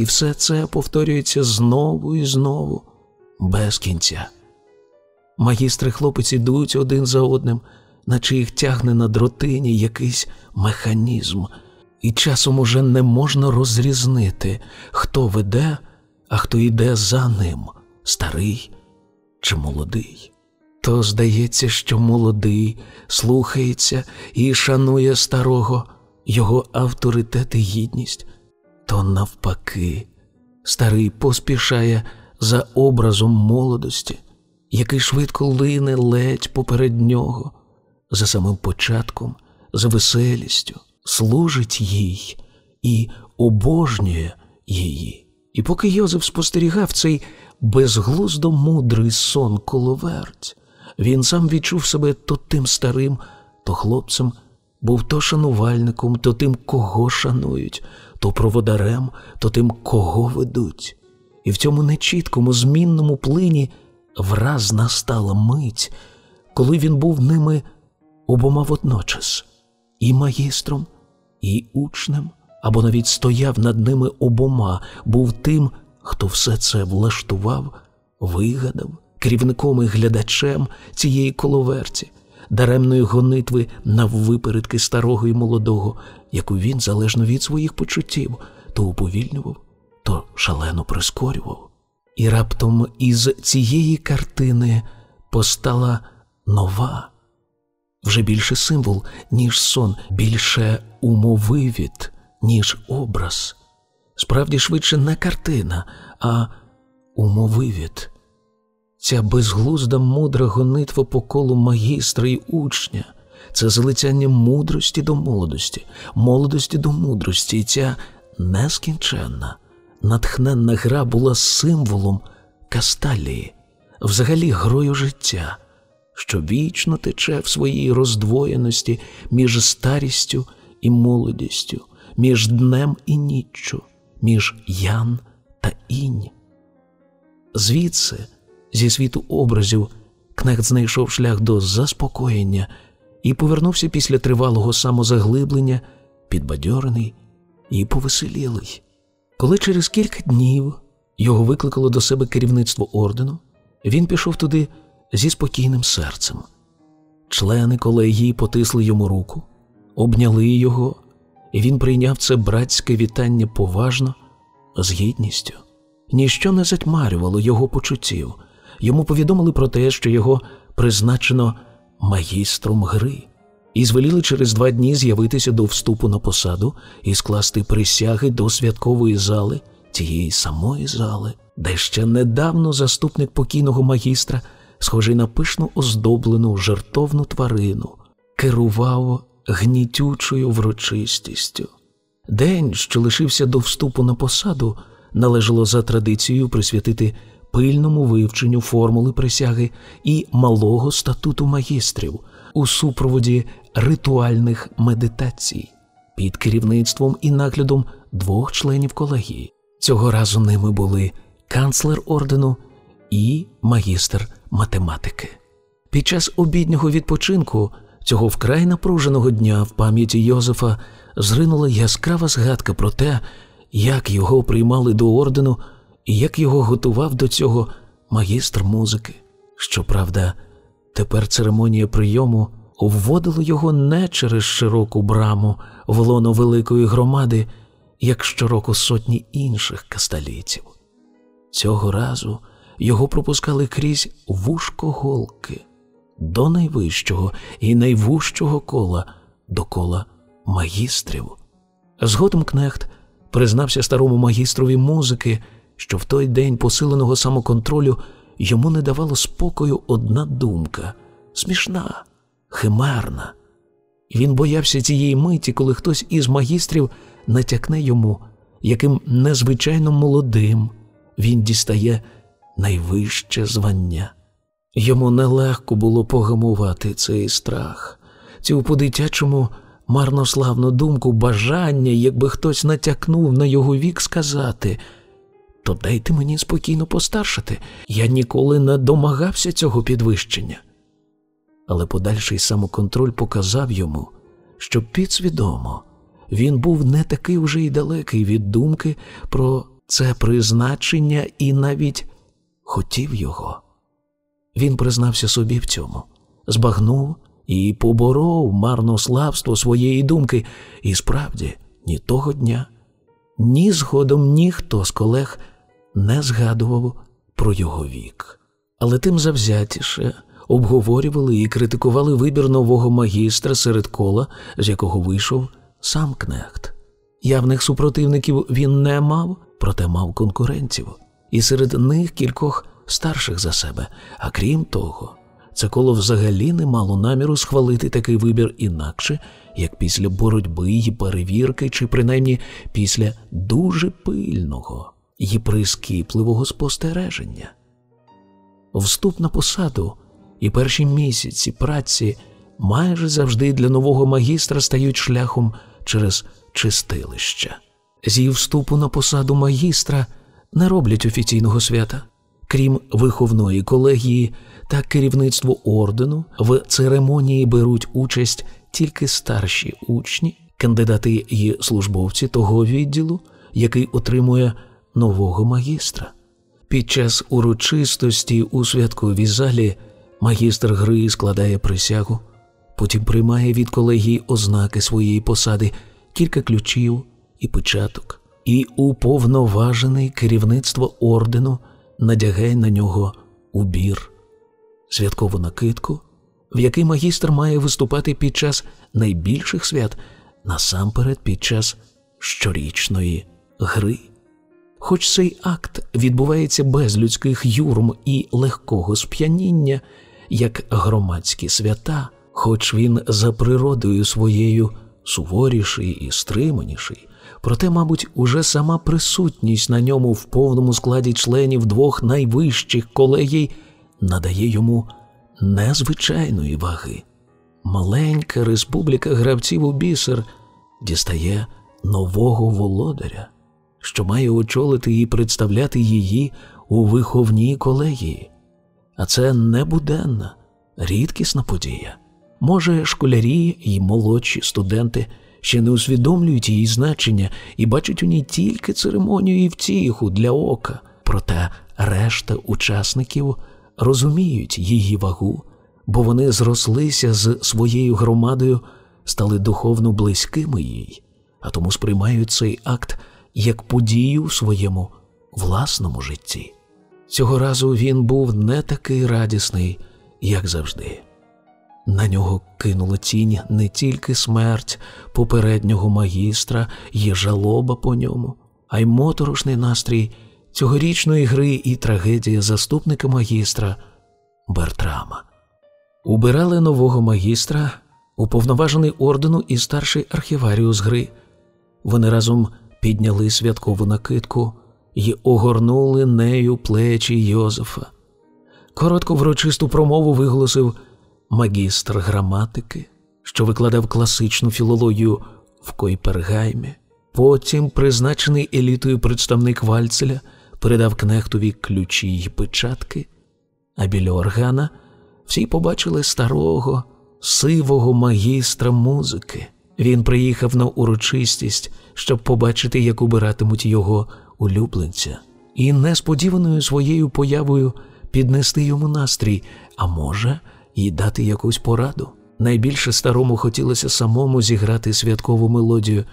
і все це повторюється знову і знову, без кінця. Магістри хлопець ідуть один за одним наче їх тягне на дротині якийсь механізм, і часом уже не можна розрізнити, хто веде, а хто йде за ним, старий чи молодий. То здається, що молодий слухається і шанує старого, його авторитет і гідність, то навпаки, старий поспішає за образом молодості, який швидко лине ледь поперед нього, за самим початком, за веселістю, служить їй і обожнює її. І поки Йозеф спостерігав цей безглуздо мудрий сон коловерть, Він сам відчув себе то тим старим, то хлопцем, був то шанувальником, то тим, кого шанують, то проводарем, то тим, кого ведуть. І в цьому нечіткому, змінному плині враз настала мить, коли він був ними обома водночас, і магістром, і учнем, або навіть стояв над ними обома, був тим, хто все це влаштував, вигадав, керівником і глядачем цієї коловерці, даремної гонитви наввипередки старого і молодого, яку він, залежно від своїх почуттів, то уповільнював, то шалено прискорював. І раптом із цієї картини постала нова, вже більше символ, ніж сон, більше умовивід, ніж образ. Справді швидше не картина, а умовивід. Ця безглузда мудра гонитва по колу магістра і учня, це залицяння мудрості до молодості, молодості до мудрості, і ця нескінченна, натхненна гра була символом касталії, взагалі грою життя, що вічно тече в своїй роздвоєності між старістю і молодістю, між днем і ніччю, між ян та інь. Звідси, зі світу образів, кнехт знайшов шлях до заспокоєння і повернувся після тривалого самозаглиблення, підбадьорений і повеселілий. Коли через кілька днів його викликало до себе керівництво ордену, він пішов туди зі спокійним серцем. Члени колегії потисли йому руку, обняли його, і він прийняв це братське вітання поважно, з гідністю. Ніщо не затьмарювало його почуттів. Йому повідомили про те, що його призначено магістром гри, і звеліли через два дні з'явитися до вступу на посаду і скласти присяги до святкової зали, тієї самої зали, де ще недавно заступник покійного магістра, схожий на пишно оздоблену жертовну тварину, керував гнітючою врочистістю. День, що лишився до вступу на посаду, належало за традицією присвятити пильному вивченню формули присяги і малого статуту магістрів у супроводі ритуальних медитацій під керівництвом і наглядом двох членів колегії. Цього разу ними були канцлер ордену і магістр математики. Під час обіднього відпочинку цього вкрай напруженого дня в пам'яті Йозефа зринула яскрава згадка про те, як його приймали до ордену і як його готував до цього магістр музики. Щоправда, тепер церемонія прийому вводила його не через широку браму в лоно великої громади, як щороку сотні інших касталійців. Цього разу його пропускали крізь вушко голки до найвищого і найвужчого кола до кола магістрів. Згодом кнехт признався старому магістрові музики, що в той день посиленого самоконтролю йому не давало спокою одна думка смішна, химерна. Він боявся цієї миті, коли хтось із магістрів натякне йому, яким незвичайно молодим він дістає найвище звання. Йому нелегко було погамувати цей страх, цю по-дитячому марнославну думку, бажання, якби хтось натякнув на його вік сказати, то дайте мені спокійно постаршати, я ніколи не домагався цього підвищення. Але подальший самоконтроль показав йому, що підсвідомо він був не такий уже й далекий від думки про це призначення і навіть хотів його. Він признався собі в цьому, збагнув і поборов марнославство своєї думки, і справді ні того дня, ні згодом ніхто з колег не згадував про його вік. Але тим завзятіше обговорювали і критикували вибір нового магістра серед кола, з якого вийшов сам кнехт. Явних супротивників він не мав, проте мав конкурентів, і серед них кількох старших за себе. А крім того, це коло взагалі не мало наміру схвалити такий вибір інакше, як після боротьби і перевірки, чи принаймні після дуже пильного і прискіпливого спостереження. Вступ на посаду і перші місяці праці майже завжди для нового магістра стають шляхом через чистилище. З її вступу на посаду магістра не роблять офіційного свята. Крім виховної колегії та керівництво ордену, в церемонії беруть участь тільки старші учні, кандидати і службовці того відділу, який отримує нового магістра. Під час урочистості у святковій залі магістр гри складає присягу, потім приймає від колегії ознаки своєї посади, кілька ключів і печаток, і уповноважений керівництво ордену надягає на нього убір, святкову накидку, в який магістр має виступати під час найбільших свят, насамперед під час щорічної гри. Хоч цей акт відбувається без людських юрм і легкого сп'яніння, як громадські свята, хоч він за природою своєю суворіший і стриманіший, проте, мабуть, уже сама присутність на ньому в повному складі членів двох найвищих колегій надає йому незвичайної ваги. Маленька республіка гравців у бісер дістає нового володаря, що має очолити і представляти її у виховній колегії. А це небуденна, рідкісна подія. Може, школярі й молодші студенти ще не усвідомлюють її значення і бачать у ній тільки церемонію і втіху для ока, проте решта учасників розуміють її вагу, бо вони зрослися з своєю громадою, стали духовно близькими їй, а тому сприймають цей акт як подію в своєму власному житті. Цього разу він був не такий радісний, як завжди. На нього кинула тінь не тільки смерть попереднього магістра є жалоба по ньому, а й моторошний настрій цьогорічної гри і трагедія заступника магістра Бертрама. Убирали нового магістра, уповноважений ордену і старший архіваріус гри. Вони разом підняли святкову накидку і огорнули нею плечі Йозефа. Коротко врочисту промову виголосив магістр граматики, що викладав класичну філологію в Койпергаймі. Потім призначений елітою представник Вальцеля передав кнехтові ключі й печатки, а біля органа всі побачили старого, сивого магістра музики. Він приїхав на урочистість, щоб побачити, як убиратимуть його улюбленця, і несподіваною своєю появою піднести йому настрій, а може, і дати якусь пораду. Найбільше старому хотілося самому зіграти святкову мелодію,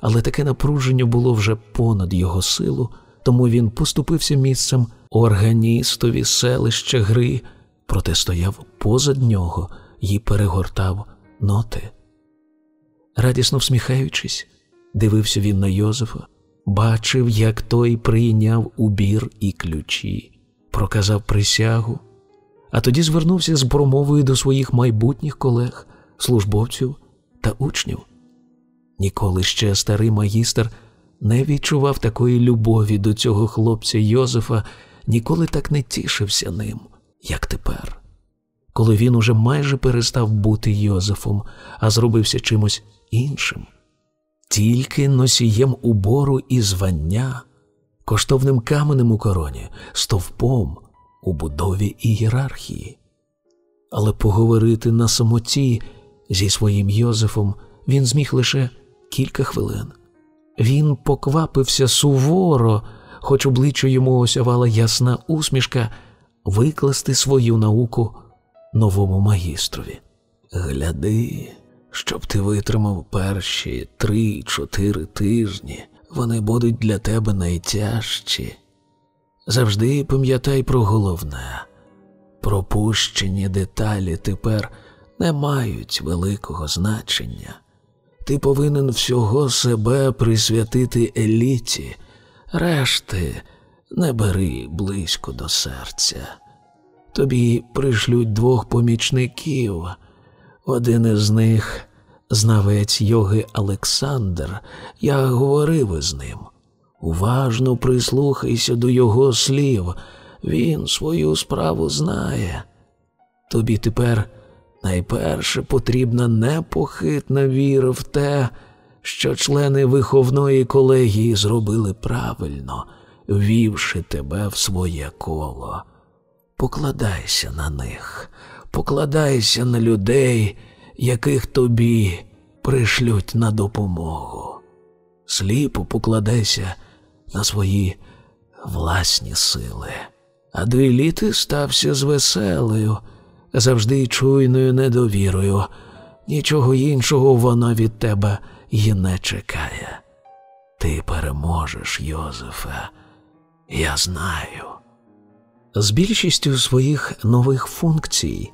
але таке напруження було вже понад його силу, тому він поступився місцем органістові селища гри, проте стояв позад нього і перегортав ноти. Радісно всміхаючись, дивився він на Йозефа, бачив, як той прийняв убір і ключі, проказав присягу, а тоді звернувся з промовою до своїх майбутніх колег, службовців та учнів. Ніколи ще старий магістр не відчував такої любові до цього хлопця Йозефа, ніколи так не тішився ним, як тепер, коли він уже майже перестав бути Йозефом, а зробився чимось іншим, тільки носієм убору і звання, коштовним каменем у короні, стовпом у будові ієрархії. Але поговорити на самоті зі своїм Йозефом він зміг лише кілька хвилин. Він поквапився суворо, хоч обличчя йому осявала ясна усмішка, викласти свою науку новому магістрові. Гляди, щоб ти витримав перші три-чотири тижні, вони будуть для тебе найтяжчі. Завжди пам'ятай про головне. Пропущені деталі тепер не мають великого значення. Ти повинен всього себе присвятити еліті, решти не бери близько до серця. Тобі пришлють двох помічників. Один із них знавець йоги Олександр. Я говорив із ним. Уважно прислухайся до його слів, він свою справу знає. Тобі тепер найперше потрібна непохитна віра в те, що члени виховної колегії зробили правильно, ввівши тебе в своє коло. Покладайся на них, покладайся на людей, яких тобі пришлють на допомогу. Сліпо покладайся на свої власні сили. А дві стався з веселою, завжди чуйною недовірою. Нічого іншого вона від тебе й не чекає. Ти переможеш, Йозефе, я знаю. З більшістю своїх нових функцій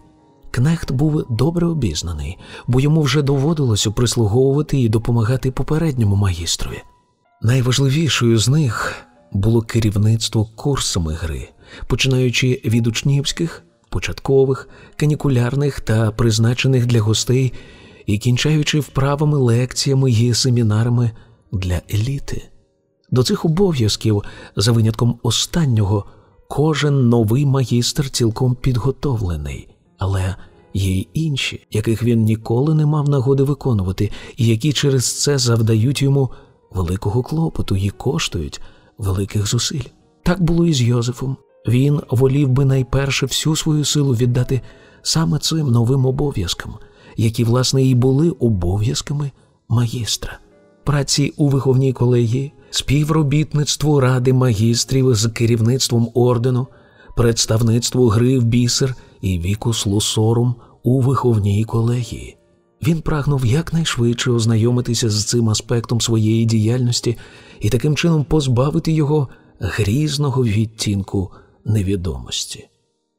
Кнехт був добре обізнаний, бо йому вже доводилося прислуговувати і допомагати попередньому магістрові. Найважливішою з них було керівництво курсами гри, починаючи від учнівських, початкових, канікулярних та призначених для гостей і кінчаючи вправами лекціями і семінарами для еліти. До цих обов'язків, за винятком останнього, кожен новий магістр цілком підготовлений, але є й інші, яких він ніколи не мав нагоди виконувати, і які через це завдають йому великого клопоту і коштують великих зусиль. Так було і з Йозефом. Він волів би найперше всю свою силу віддати саме цим новим обов'язкам, які, власне, і були обов'язками магістра, праці у виховній колегії, співробітництву ради магістрів з керівництвом ордену, представництву гри в бісер і віку слусорум у виховній колегії. Він прагнув якнайшвидше ознайомитися з цим аспектом своєї діяльності і таким чином позбавити його грізного відтінку невідомості.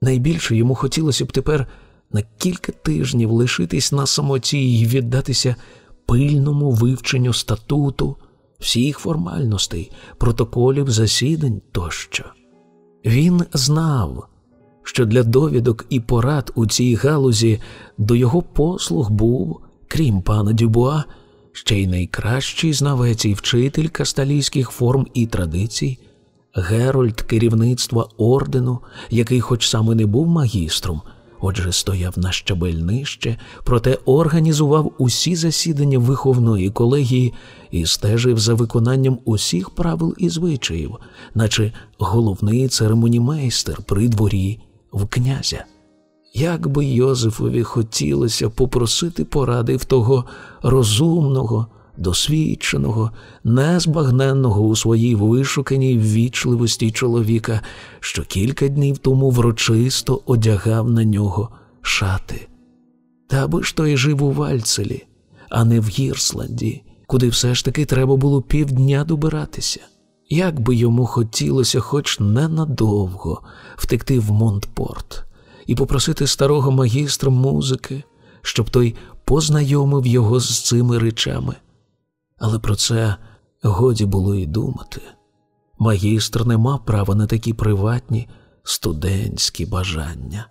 Найбільше йому хотілося б тепер на кілька тижнів лишитись на самоті і віддатися пильному вивченню статуту, всіх формальностей, протоколів засідань тощо. Він знав, що для довідок і порад у цій галузі до його послуг був, крім пана Дюбуа, ще й найкращий знавець і вчитель касталійських форм і традицій, Герольд керівництва ордену, який, хоч саме не був магістром, отже, стояв на щабель нижче, проте організував усі засідання виховної колегії і стежив за виконанням усіх правил і звичаїв, наче головний церемонімейстер при дворі в князя. Як би Йозефові хотілося попросити поради в того розумного, досвідченого, незбагненного у своїй вишуканій ввічливості чоловіка, що кілька днів тому врочисто одягав на нього шати. Та аби ж той жив у Вальцелі, а не в Гірсланді, куди все ж таки треба було півдня добиратися. Як би йому хотілося, хоч ненадовго, втекти в Монтпорт і попросити старого магістра музики, щоб той познайомив його з цими речами. Але про це годі було й думати. Магістр не мав права на такі приватні студентські бажання.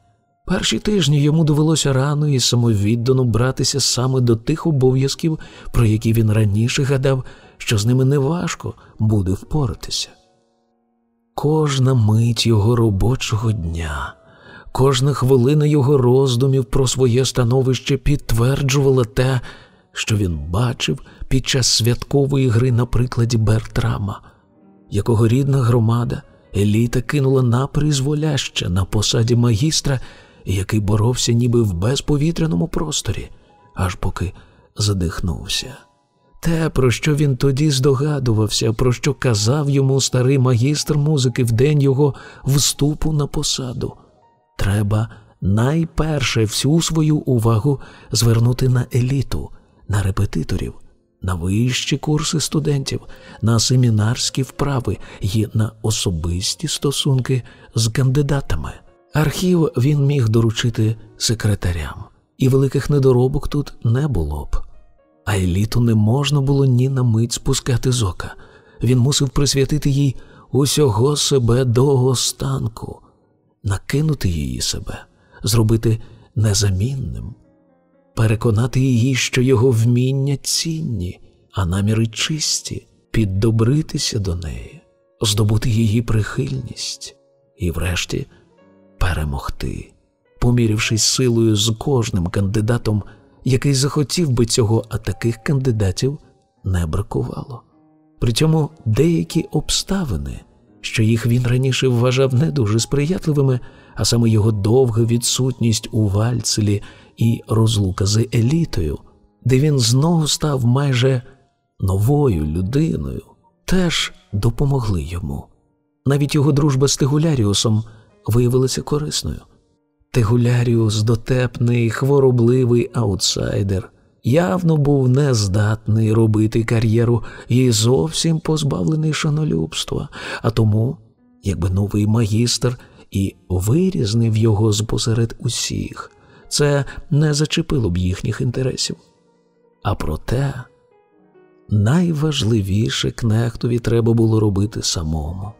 Перші тижні йому довелося рано і самовіддано братися саме до тих обов'язків, про які він раніше гадав, що з ними неважко буде впоратися. Кожна мить його робочого дня, кожна хвилина його роздумів про своє становище підтверджувала те, що він бачив під час святкової гри на прикладі Бертрама, якого рідна громада еліта кинула на призволяще на посаді магістра, який боровся ніби в безповітряному просторі, аж поки задихнувся. Те, про що він тоді здогадувався, про що казав йому старий магістр музики в день його вступу на посаду. Треба найперше всю свою увагу звернути на еліту, на репетиторів, на вищі курси студентів, на семінарські вправи і на особисті стосунки з кандидатами. Архів він міг доручити секретарям, і великих недоробок тут не було б. А еліту не можна було ні на мить спускати з ока. Він мусив присвятити їй усього себе до останку, накинути її себе, зробити незамінним, переконати її, що його вміння цінні, а наміри чисті, піддобритися до неї, здобути її прихильність і, врешті, перемогти, помірившись силою з кожним кандидатом, який захотів би цього, а таких кандидатів не бракувало. При цьому деякі обставини, що їх він раніше вважав не дуже сприятливими, а саме його довга відсутність у Вальцелі і розлука з елітою, де він знову став майже новою людиною, теж допомогли йому. Навіть його дружба з Тегуляріусом виявилася корисною. Тегуляріус, дотепний, хворобливий аутсайдер, явно був нездатний робити кар'єру і зовсім позбавлений шанолюбства, а тому, якби новий магістр і вирізнив його з посеред усіх, це не зачепило б їхніх інтересів. А проте найважливіше кнехтові треба було робити самому,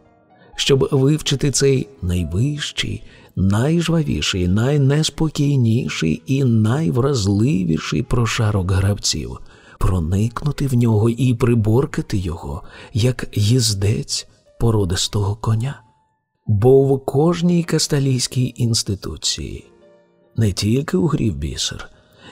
щоб вивчити цей найвищий, найжвавіший, найнеспокійніший і найвразливіший прошарок гравців, проникнути в нього і приборкати його, як їздець породистого коня. Бо в кожній касталійській інституції, не тільки у грі в бісер,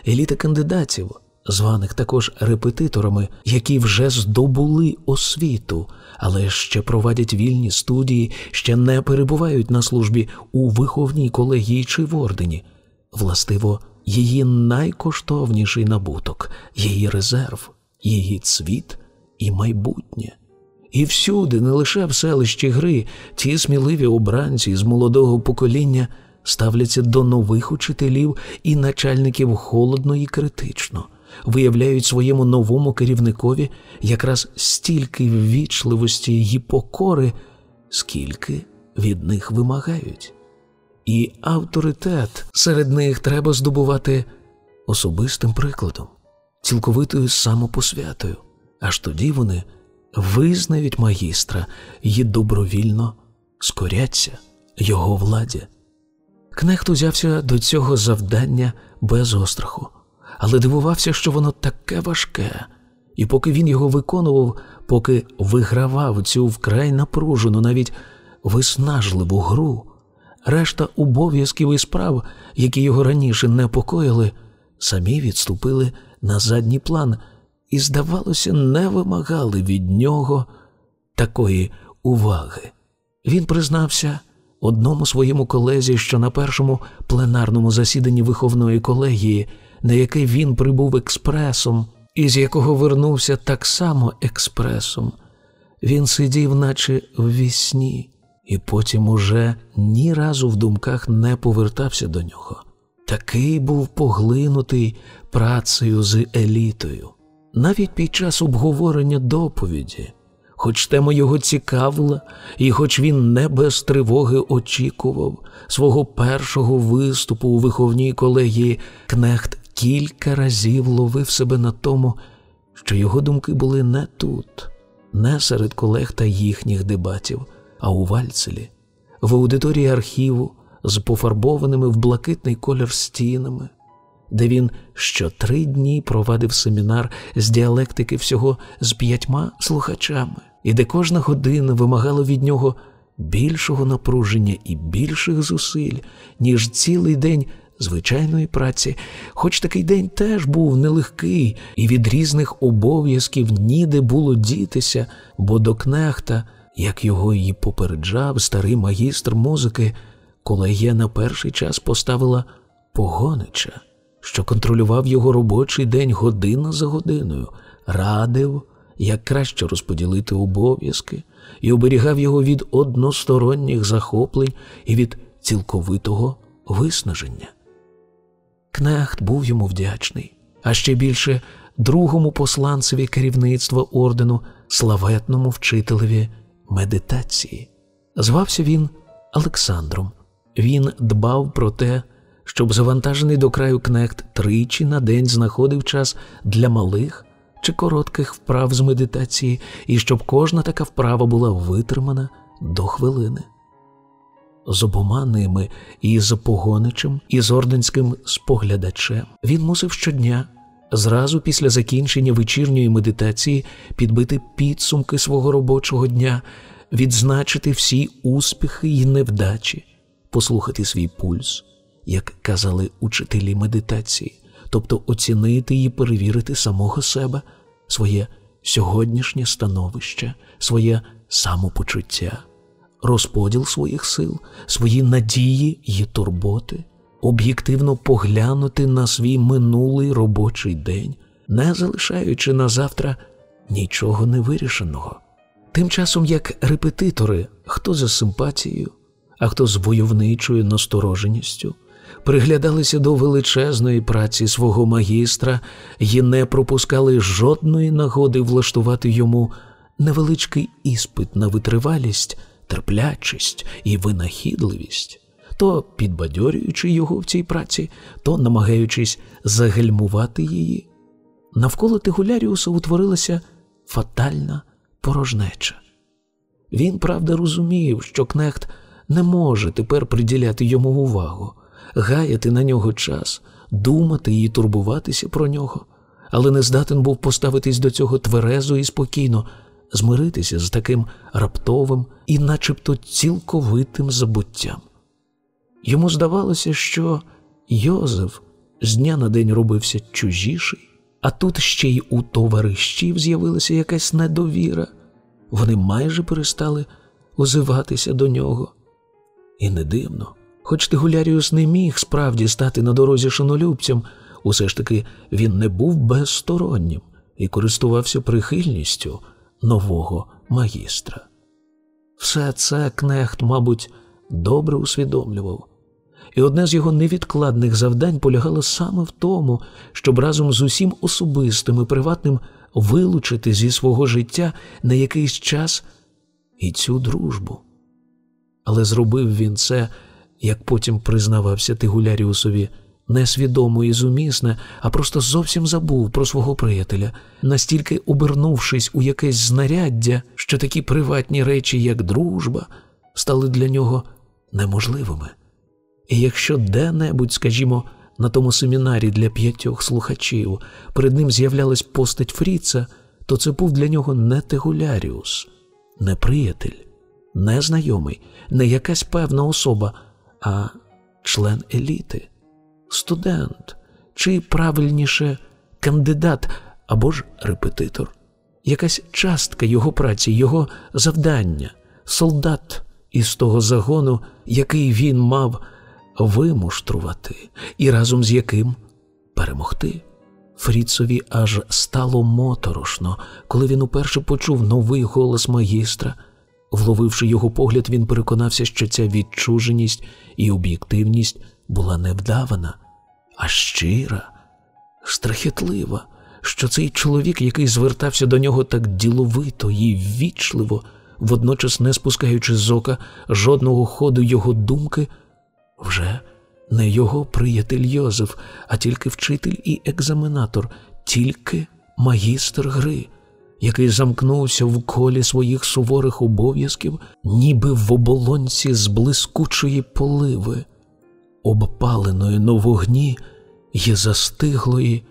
еліта кандидатів званих також репетиторами, які вже здобули освіту, але ще провадять вільні студії, ще не перебувають на службі у виховній колегії чи в ордені. Властиво, її найкоштовніший набуток, її резерв, її цвіт і майбутнє. І всюди, не лише в селищі гри, ті сміливі обранці з молодого покоління ставляться до нових учителів і начальників холодно і критично виявляють своєму новому керівникові якраз стільки ввічливості й покори, скільки від них вимагають. І авторитет серед них треба здобувати особистим прикладом, цілковитою самопосвятою, аж тоді вони визнають магістра і добровільно скоряться його владі. Кнехт узявся до цього завдання без остраху але дивувався, що воно таке важке, і поки він його виконував, поки вигравав цю вкрай напружену, навіть виснажливу гру, решта обов'язків і справ, які його раніше непокоїли, самі відступили на задній план і, здавалося, не вимагали від нього такої уваги. Він признався. Одному своєму колезі, що на першому пленарному засіданні виховної колегії на який він прибув експресом, і з якого вернувся так само експресом. Він сидів, наче в вісні, і потім уже ні разу в думках не повертався до нього. Такий був поглинутий працею з елітою. Навіть під час обговорення доповіді, хоч тема його цікавила, і хоч він не без тривоги очікував свого першого виступу у виховній колегії, Кнехт кілька разів ловив себе на тому, що його думки були не тут, не серед колег та їхніх дебатів, а у Вальцелі, в аудиторії архіву з пофарбованими в блакитний колір стінами, де він що три дні провадив семінар з діалектики всього з п'ятьма слухачами, і де кожна година вимагала від нього. Більшого напруження і більших зусиль, ніж цілий день звичайної праці, хоч такий день теж був нелегкий, і від різних обов'язків ніде було дітися, бо до кнехта, як його й попереджав старий магістр музики, колегія на перший час поставила погонича, що контролював його робочий день година за годиною, радив, як краще розподілити обов'язки, і оберігав його від односторонніх захоплень і від цілковитого виснаження. Кнехт був йому вдячний, а ще більше другому посланцеві керівництва ордену, славетному вчителеві медитації. Звався він Олександром. Він дбав про те, щоб завантажений до краю кнехт тричі на день знаходив час для малих чи коротких вправ з медитації, і щоб кожна така вправа була витримана до хвилини з обома ними, і з погоничем, і з орденським споглядачем. Він мусив щодня, зразу після закінчення вечірньої медитації, підбити підсумки свого робочого дня, відзначити всі успіхи і невдачі, послухати свій пульс як казали учителі медитації, тобто оцінити і перевірити самого себе, своє сьогоднішнє становище, своє самопочуття, розподіл своїх сил, свої надії і турботи, об'єктивно поглянути на свій минулий робочий день, не залишаючи на завтра нічого не вирішеного. Тим часом, як репетитори, хто за симпатією, а хто з войовничою настороженістю, приглядалися до величезної праці свого магістра і не пропускали жодної нагоди влаштувати йому невеличкий іспит на витривалість, терплячість і винахідливість, то підбадьорюючи його в цій праці, то намагаючись загальмувати її, навколо Тигуляріуса утворилася фатальна порожнеча. Він, правда, розумів, що кнехт не може тепер приділяти йому увагу, гаяти на нього час, думати і турбуватися про нього, але не здатен був поставитись до цього тверезо і спокійно, змиритися з таким раптовим і начебто цілковитим забуттям. Йому здавалося, що Йозеф з дня на день робився чужіший, а тут ще й у товаришів з'явилася якась недовіра. Вони майже перестали озиватися до нього. І не дивно, хоч Тигуляріус не міг справді стати на дорозі шинолюбцям, усе ж таки він не був безстороннім і користувався прихильністю нового магістра. Все це кнехт, мабуть, добре усвідомлював, і одне з його невідкладних завдань полягало саме в тому, щоб разом з усім особистим і приватним вилучити зі свого життя на якийсь час і цю дружбу. Але зробив він це, як потім признавався Тигуляріусові, несвідомо і зумісне, а просто зовсім забув про свого приятеля, настільки обернувшись у якесь знаряддя, що такі приватні речі, як дружба, стали для нього неможливими. І якщо де-небудь, скажімо, на тому семінарі для п'ятьох слухачів перед ним з'являлась постать Фріца, то це був для нього не Тегуляріус, не приятель, не знайомий, не якась певна особа, а член еліти, студент, чи правильніше кандидат або ж репетитор, якась частка його праці, його завдання, солдат із того загону, який він мав вимуштрувати і разом з яким перемогти. Фріцові аж стало моторошно, коли він уперше почув новий голос магістра. Вловивши його погляд, він переконався, що ця відчуженість і об'єктивність була не вдавана, а щира, страхітлива, що цей чоловік, який звертався до нього так діловито і ввічливо, водночас не спускаючи з ока жодного ходу його думки, вже не його приятель Йозеф, а тільки вчитель і екзаменатор, тільки магістр гри, який замкнувся в колі своїх суворих обов'язків, ніби в оболонці з блискучої поливи, обпаленої на вогні і застиглої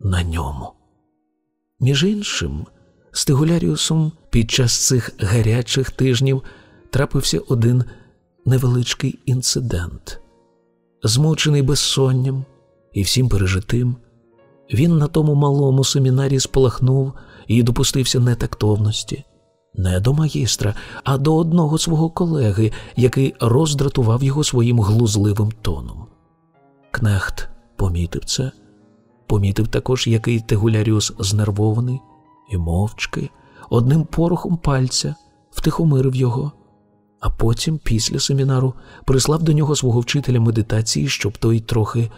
на ньому. Між іншим, Стигуляріусом під час цих гарячих тижнів трапився один невеличкий інцидент. Змучений безсонням і всім пережитим, він на тому малому семінарі спалахнув і допустився нетактовності, не до магістра, а до одного свого колеги, який роздратував його своїм глузливим тоном. Кнехт помітив це, помітив також, який Тегуляріус знервований і мовчки, одним порохом пальця втихомирив його а потім, після семінару, прислав до нього свого вчителя медитації, щоб той трохи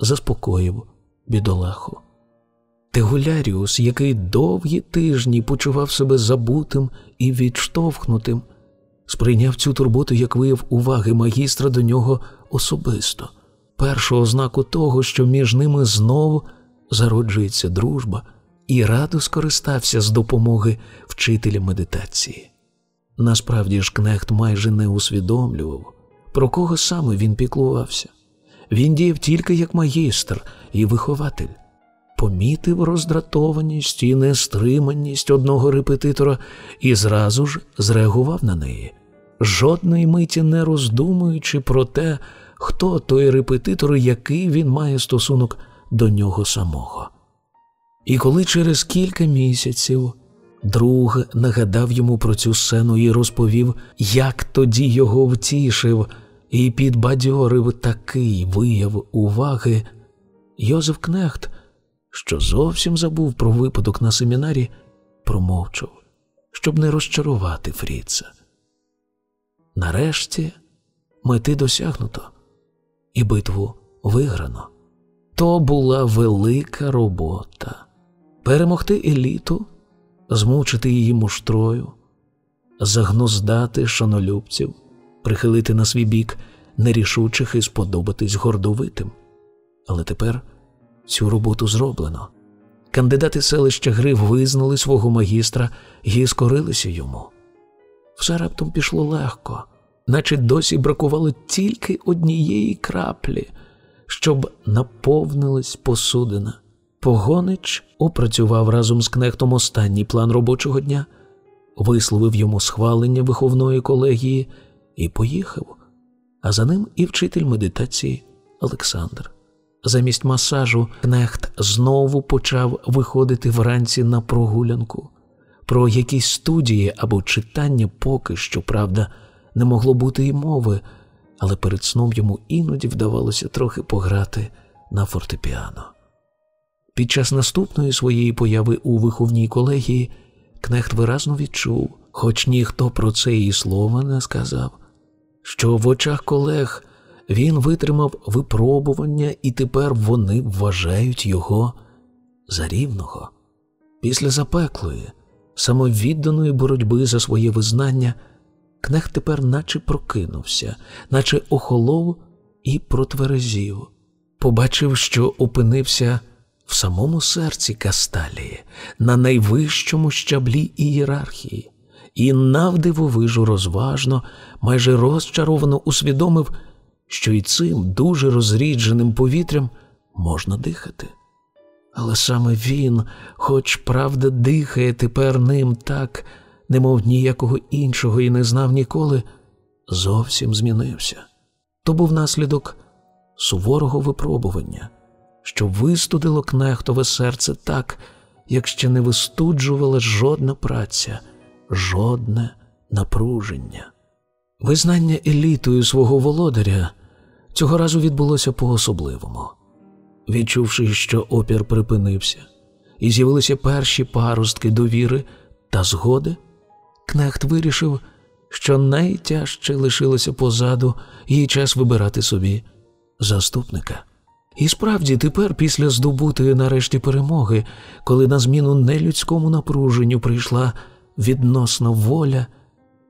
заспокоїв бідолаху. Тегуляріус, який довгі тижні почував себе забутим і відштовхнутим, сприйняв цю турботу як вияв уваги магістра до нього особисто, першу ознаку того, що між ними знову зароджується дружба, і радо скористався з допомоги вчителя медитації. Насправді ж кнехт майже не усвідомлював, про кого саме він піклувався. Він діяв тільки як магістр і вихователь, помітив роздратованість і нестриманість одного репетитора і зразу ж зреагував на неї, жодної миті не роздумуючи про те, хто той репетитор, і який він має стосунок до нього самого. І коли через кілька місяців друг нагадав йому про цю сцену і розповів, як тоді його втішив і підбадьорив такий вияв уваги, Йозеф Кнехт, що зовсім забув про випадок на семінарі, промовчав, щоб не розчарувати Фріца. Нарешті мети досягнуто, і битву виграно. То була велика робота перемогти еліту, змучити її муштрою, загноздати шанолюбців, прихилити на свій бік нерішучих і сподобатись гордовитим. Але тепер цю роботу зроблено. Кандидати селища Грив визнали свого магістра і скорилися йому. Все раптом пішло легко, наче досі бракувало тільки однієї краплі, щоб наповнилась посудина. Погонич опрацював разом з кнехтом останній план робочого дня, висловив йому схвалення виховної колегії і поїхав, а за ним і вчитель медитації Олександр. Замість масажу кнехт знову почав виходити вранці на прогулянку. Про якісь студії або читання поки що, правда, не могло бути і мови, але перед сном йому іноді вдавалося трохи пограти на фортепіано. Під час наступної своєї появи у виховній колегії Кнехт виразно відчув, хоч ніхто про це і слова не сказав, що в очах колег він витримав випробування, і тепер вони вважають його за рівного. Після запеклої, самовідданої боротьби за своє визнання, Кнехт тепер наче прокинувся, наче охолов і протверезів, побачив, що опинився в самому серці Касталії, на найвищому щаблі ієрархії, і навдивовижу розважно, майже розчаровано усвідомив, що й цим дуже розрідженим повітрям можна дихати. Але саме він, хоч правда, дихає тепер ним так, немов ніякого іншого і не знав ніколи, зовсім змінився. То був наслідок суворого випробування що вистудило кнехтове серце так, як ще не вистуджувала жодна праця, жодне напруження. Визнання елітою свого володаря цього разу відбулося по-особливому. Відчувши, що опір припинився, і з'явилися перші паростки довіри та згоди, кнехт вирішив, що найтяжче лишилося позаду і час вибирати собі заступника. І справді тепер, після здобутої нарешті перемоги, коли на зміну нелюдському напруженню прийшла відносна воля,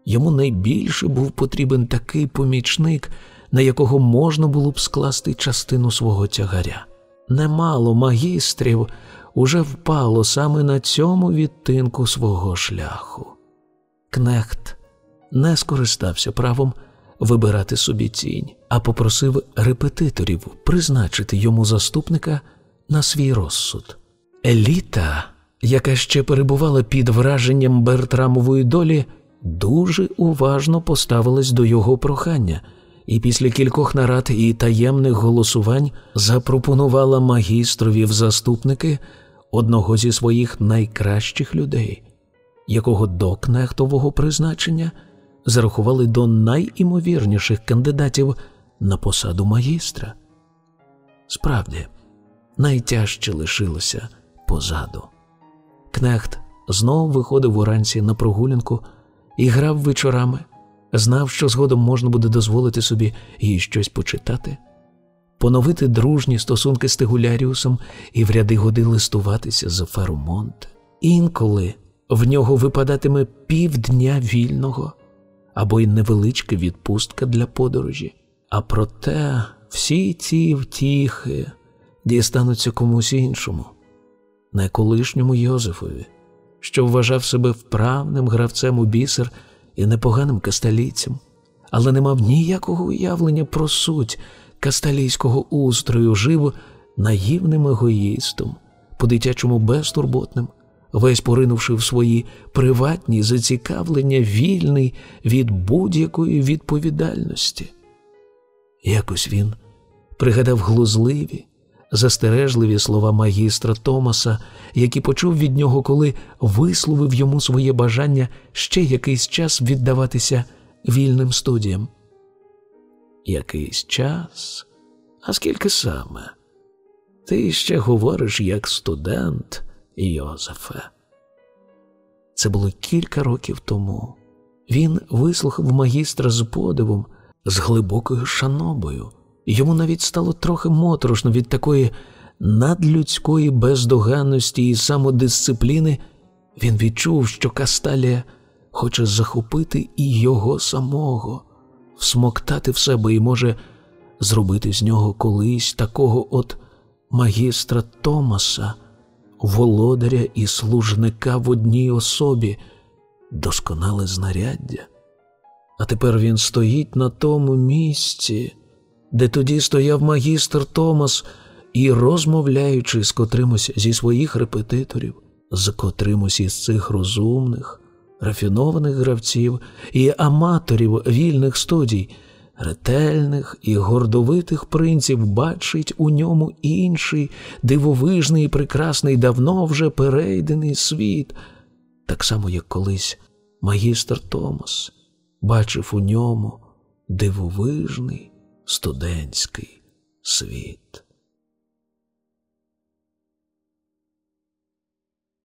йому найбільше був потрібен такий помічник, на якого можна було б скласти частину свого тягаря. Немало магістрів уже впало саме на цьому відтинку свого шляху. Кнехт не скористався правом вибирати собі тінь, а попросив репетиторів призначити йому заступника на свій розсуд. Еліта, яка ще перебувала під враженням Бертрамової долі, дуже уважно поставилась до його прохання. І після кількох нарад і таємних голосувань запропонувала магістрові в заступники одного зі своїх найкращих людей, якого до кнехтового призначення зарахували до найімовірніших кандидатів на посаду магістра. Справді, найтяжче лишилося позаду. Кнехт знову виходив уранці на прогулянку і грав вечорами, знав, що згодом можна буде дозволити собі їй щось почитати, поновити дружні стосунки з Тегуляріусом і в ряди годи листуватися з Ферумонте. Інколи в нього випадатиме півдня вільного або й невеличка відпустка для подорожі. А проте всі ці втіхи дістануться комусь іншому, не колишньому Йозефові, що вважав себе вправним гравцем у бісер і непоганим касталійцем, але не мав ніякого уявлення про суть касталійського устрою, жив наївним егоїстом, по-дитячому безтурботним весь поринувши в свої приватні зацікавлення, вільний від будь-якої відповідальності. Якось він пригадав глузливі, застережливі слова магістра Томаса, які почув від нього, коли висловив йому своє бажання ще якийсь час віддаватися вільним студіям. Якийсь час? А скільки саме? Ти ще говориш як студент, Йозефе. Це було кілька років тому. Він вислухав магістра з подивом, з глибокою шанобою. Йому навіть стало трохи моторошно від такої надлюдської бездоганності і самодисципліни. Він відчув, що Касталія хоче захопити і його самого, всмоктати в себе і може зробити з нього колись такого от магістра Томаса, володаря і служника в одній особі, досконале знаряддя. А тепер він стоїть на тому місці, де тоді стояв магістр Томас і, розмовляючи з котримось зі своїх репетиторів, з котримось із цих розумних, рафінованих гравців і аматорів вільних студій, ретельних і гордовитих принців бачить у ньому інший дивовижний і прекрасний, давно вже перейдений світ, так само, як колись магістр Томас бачив у ньому дивовижний студентський світ.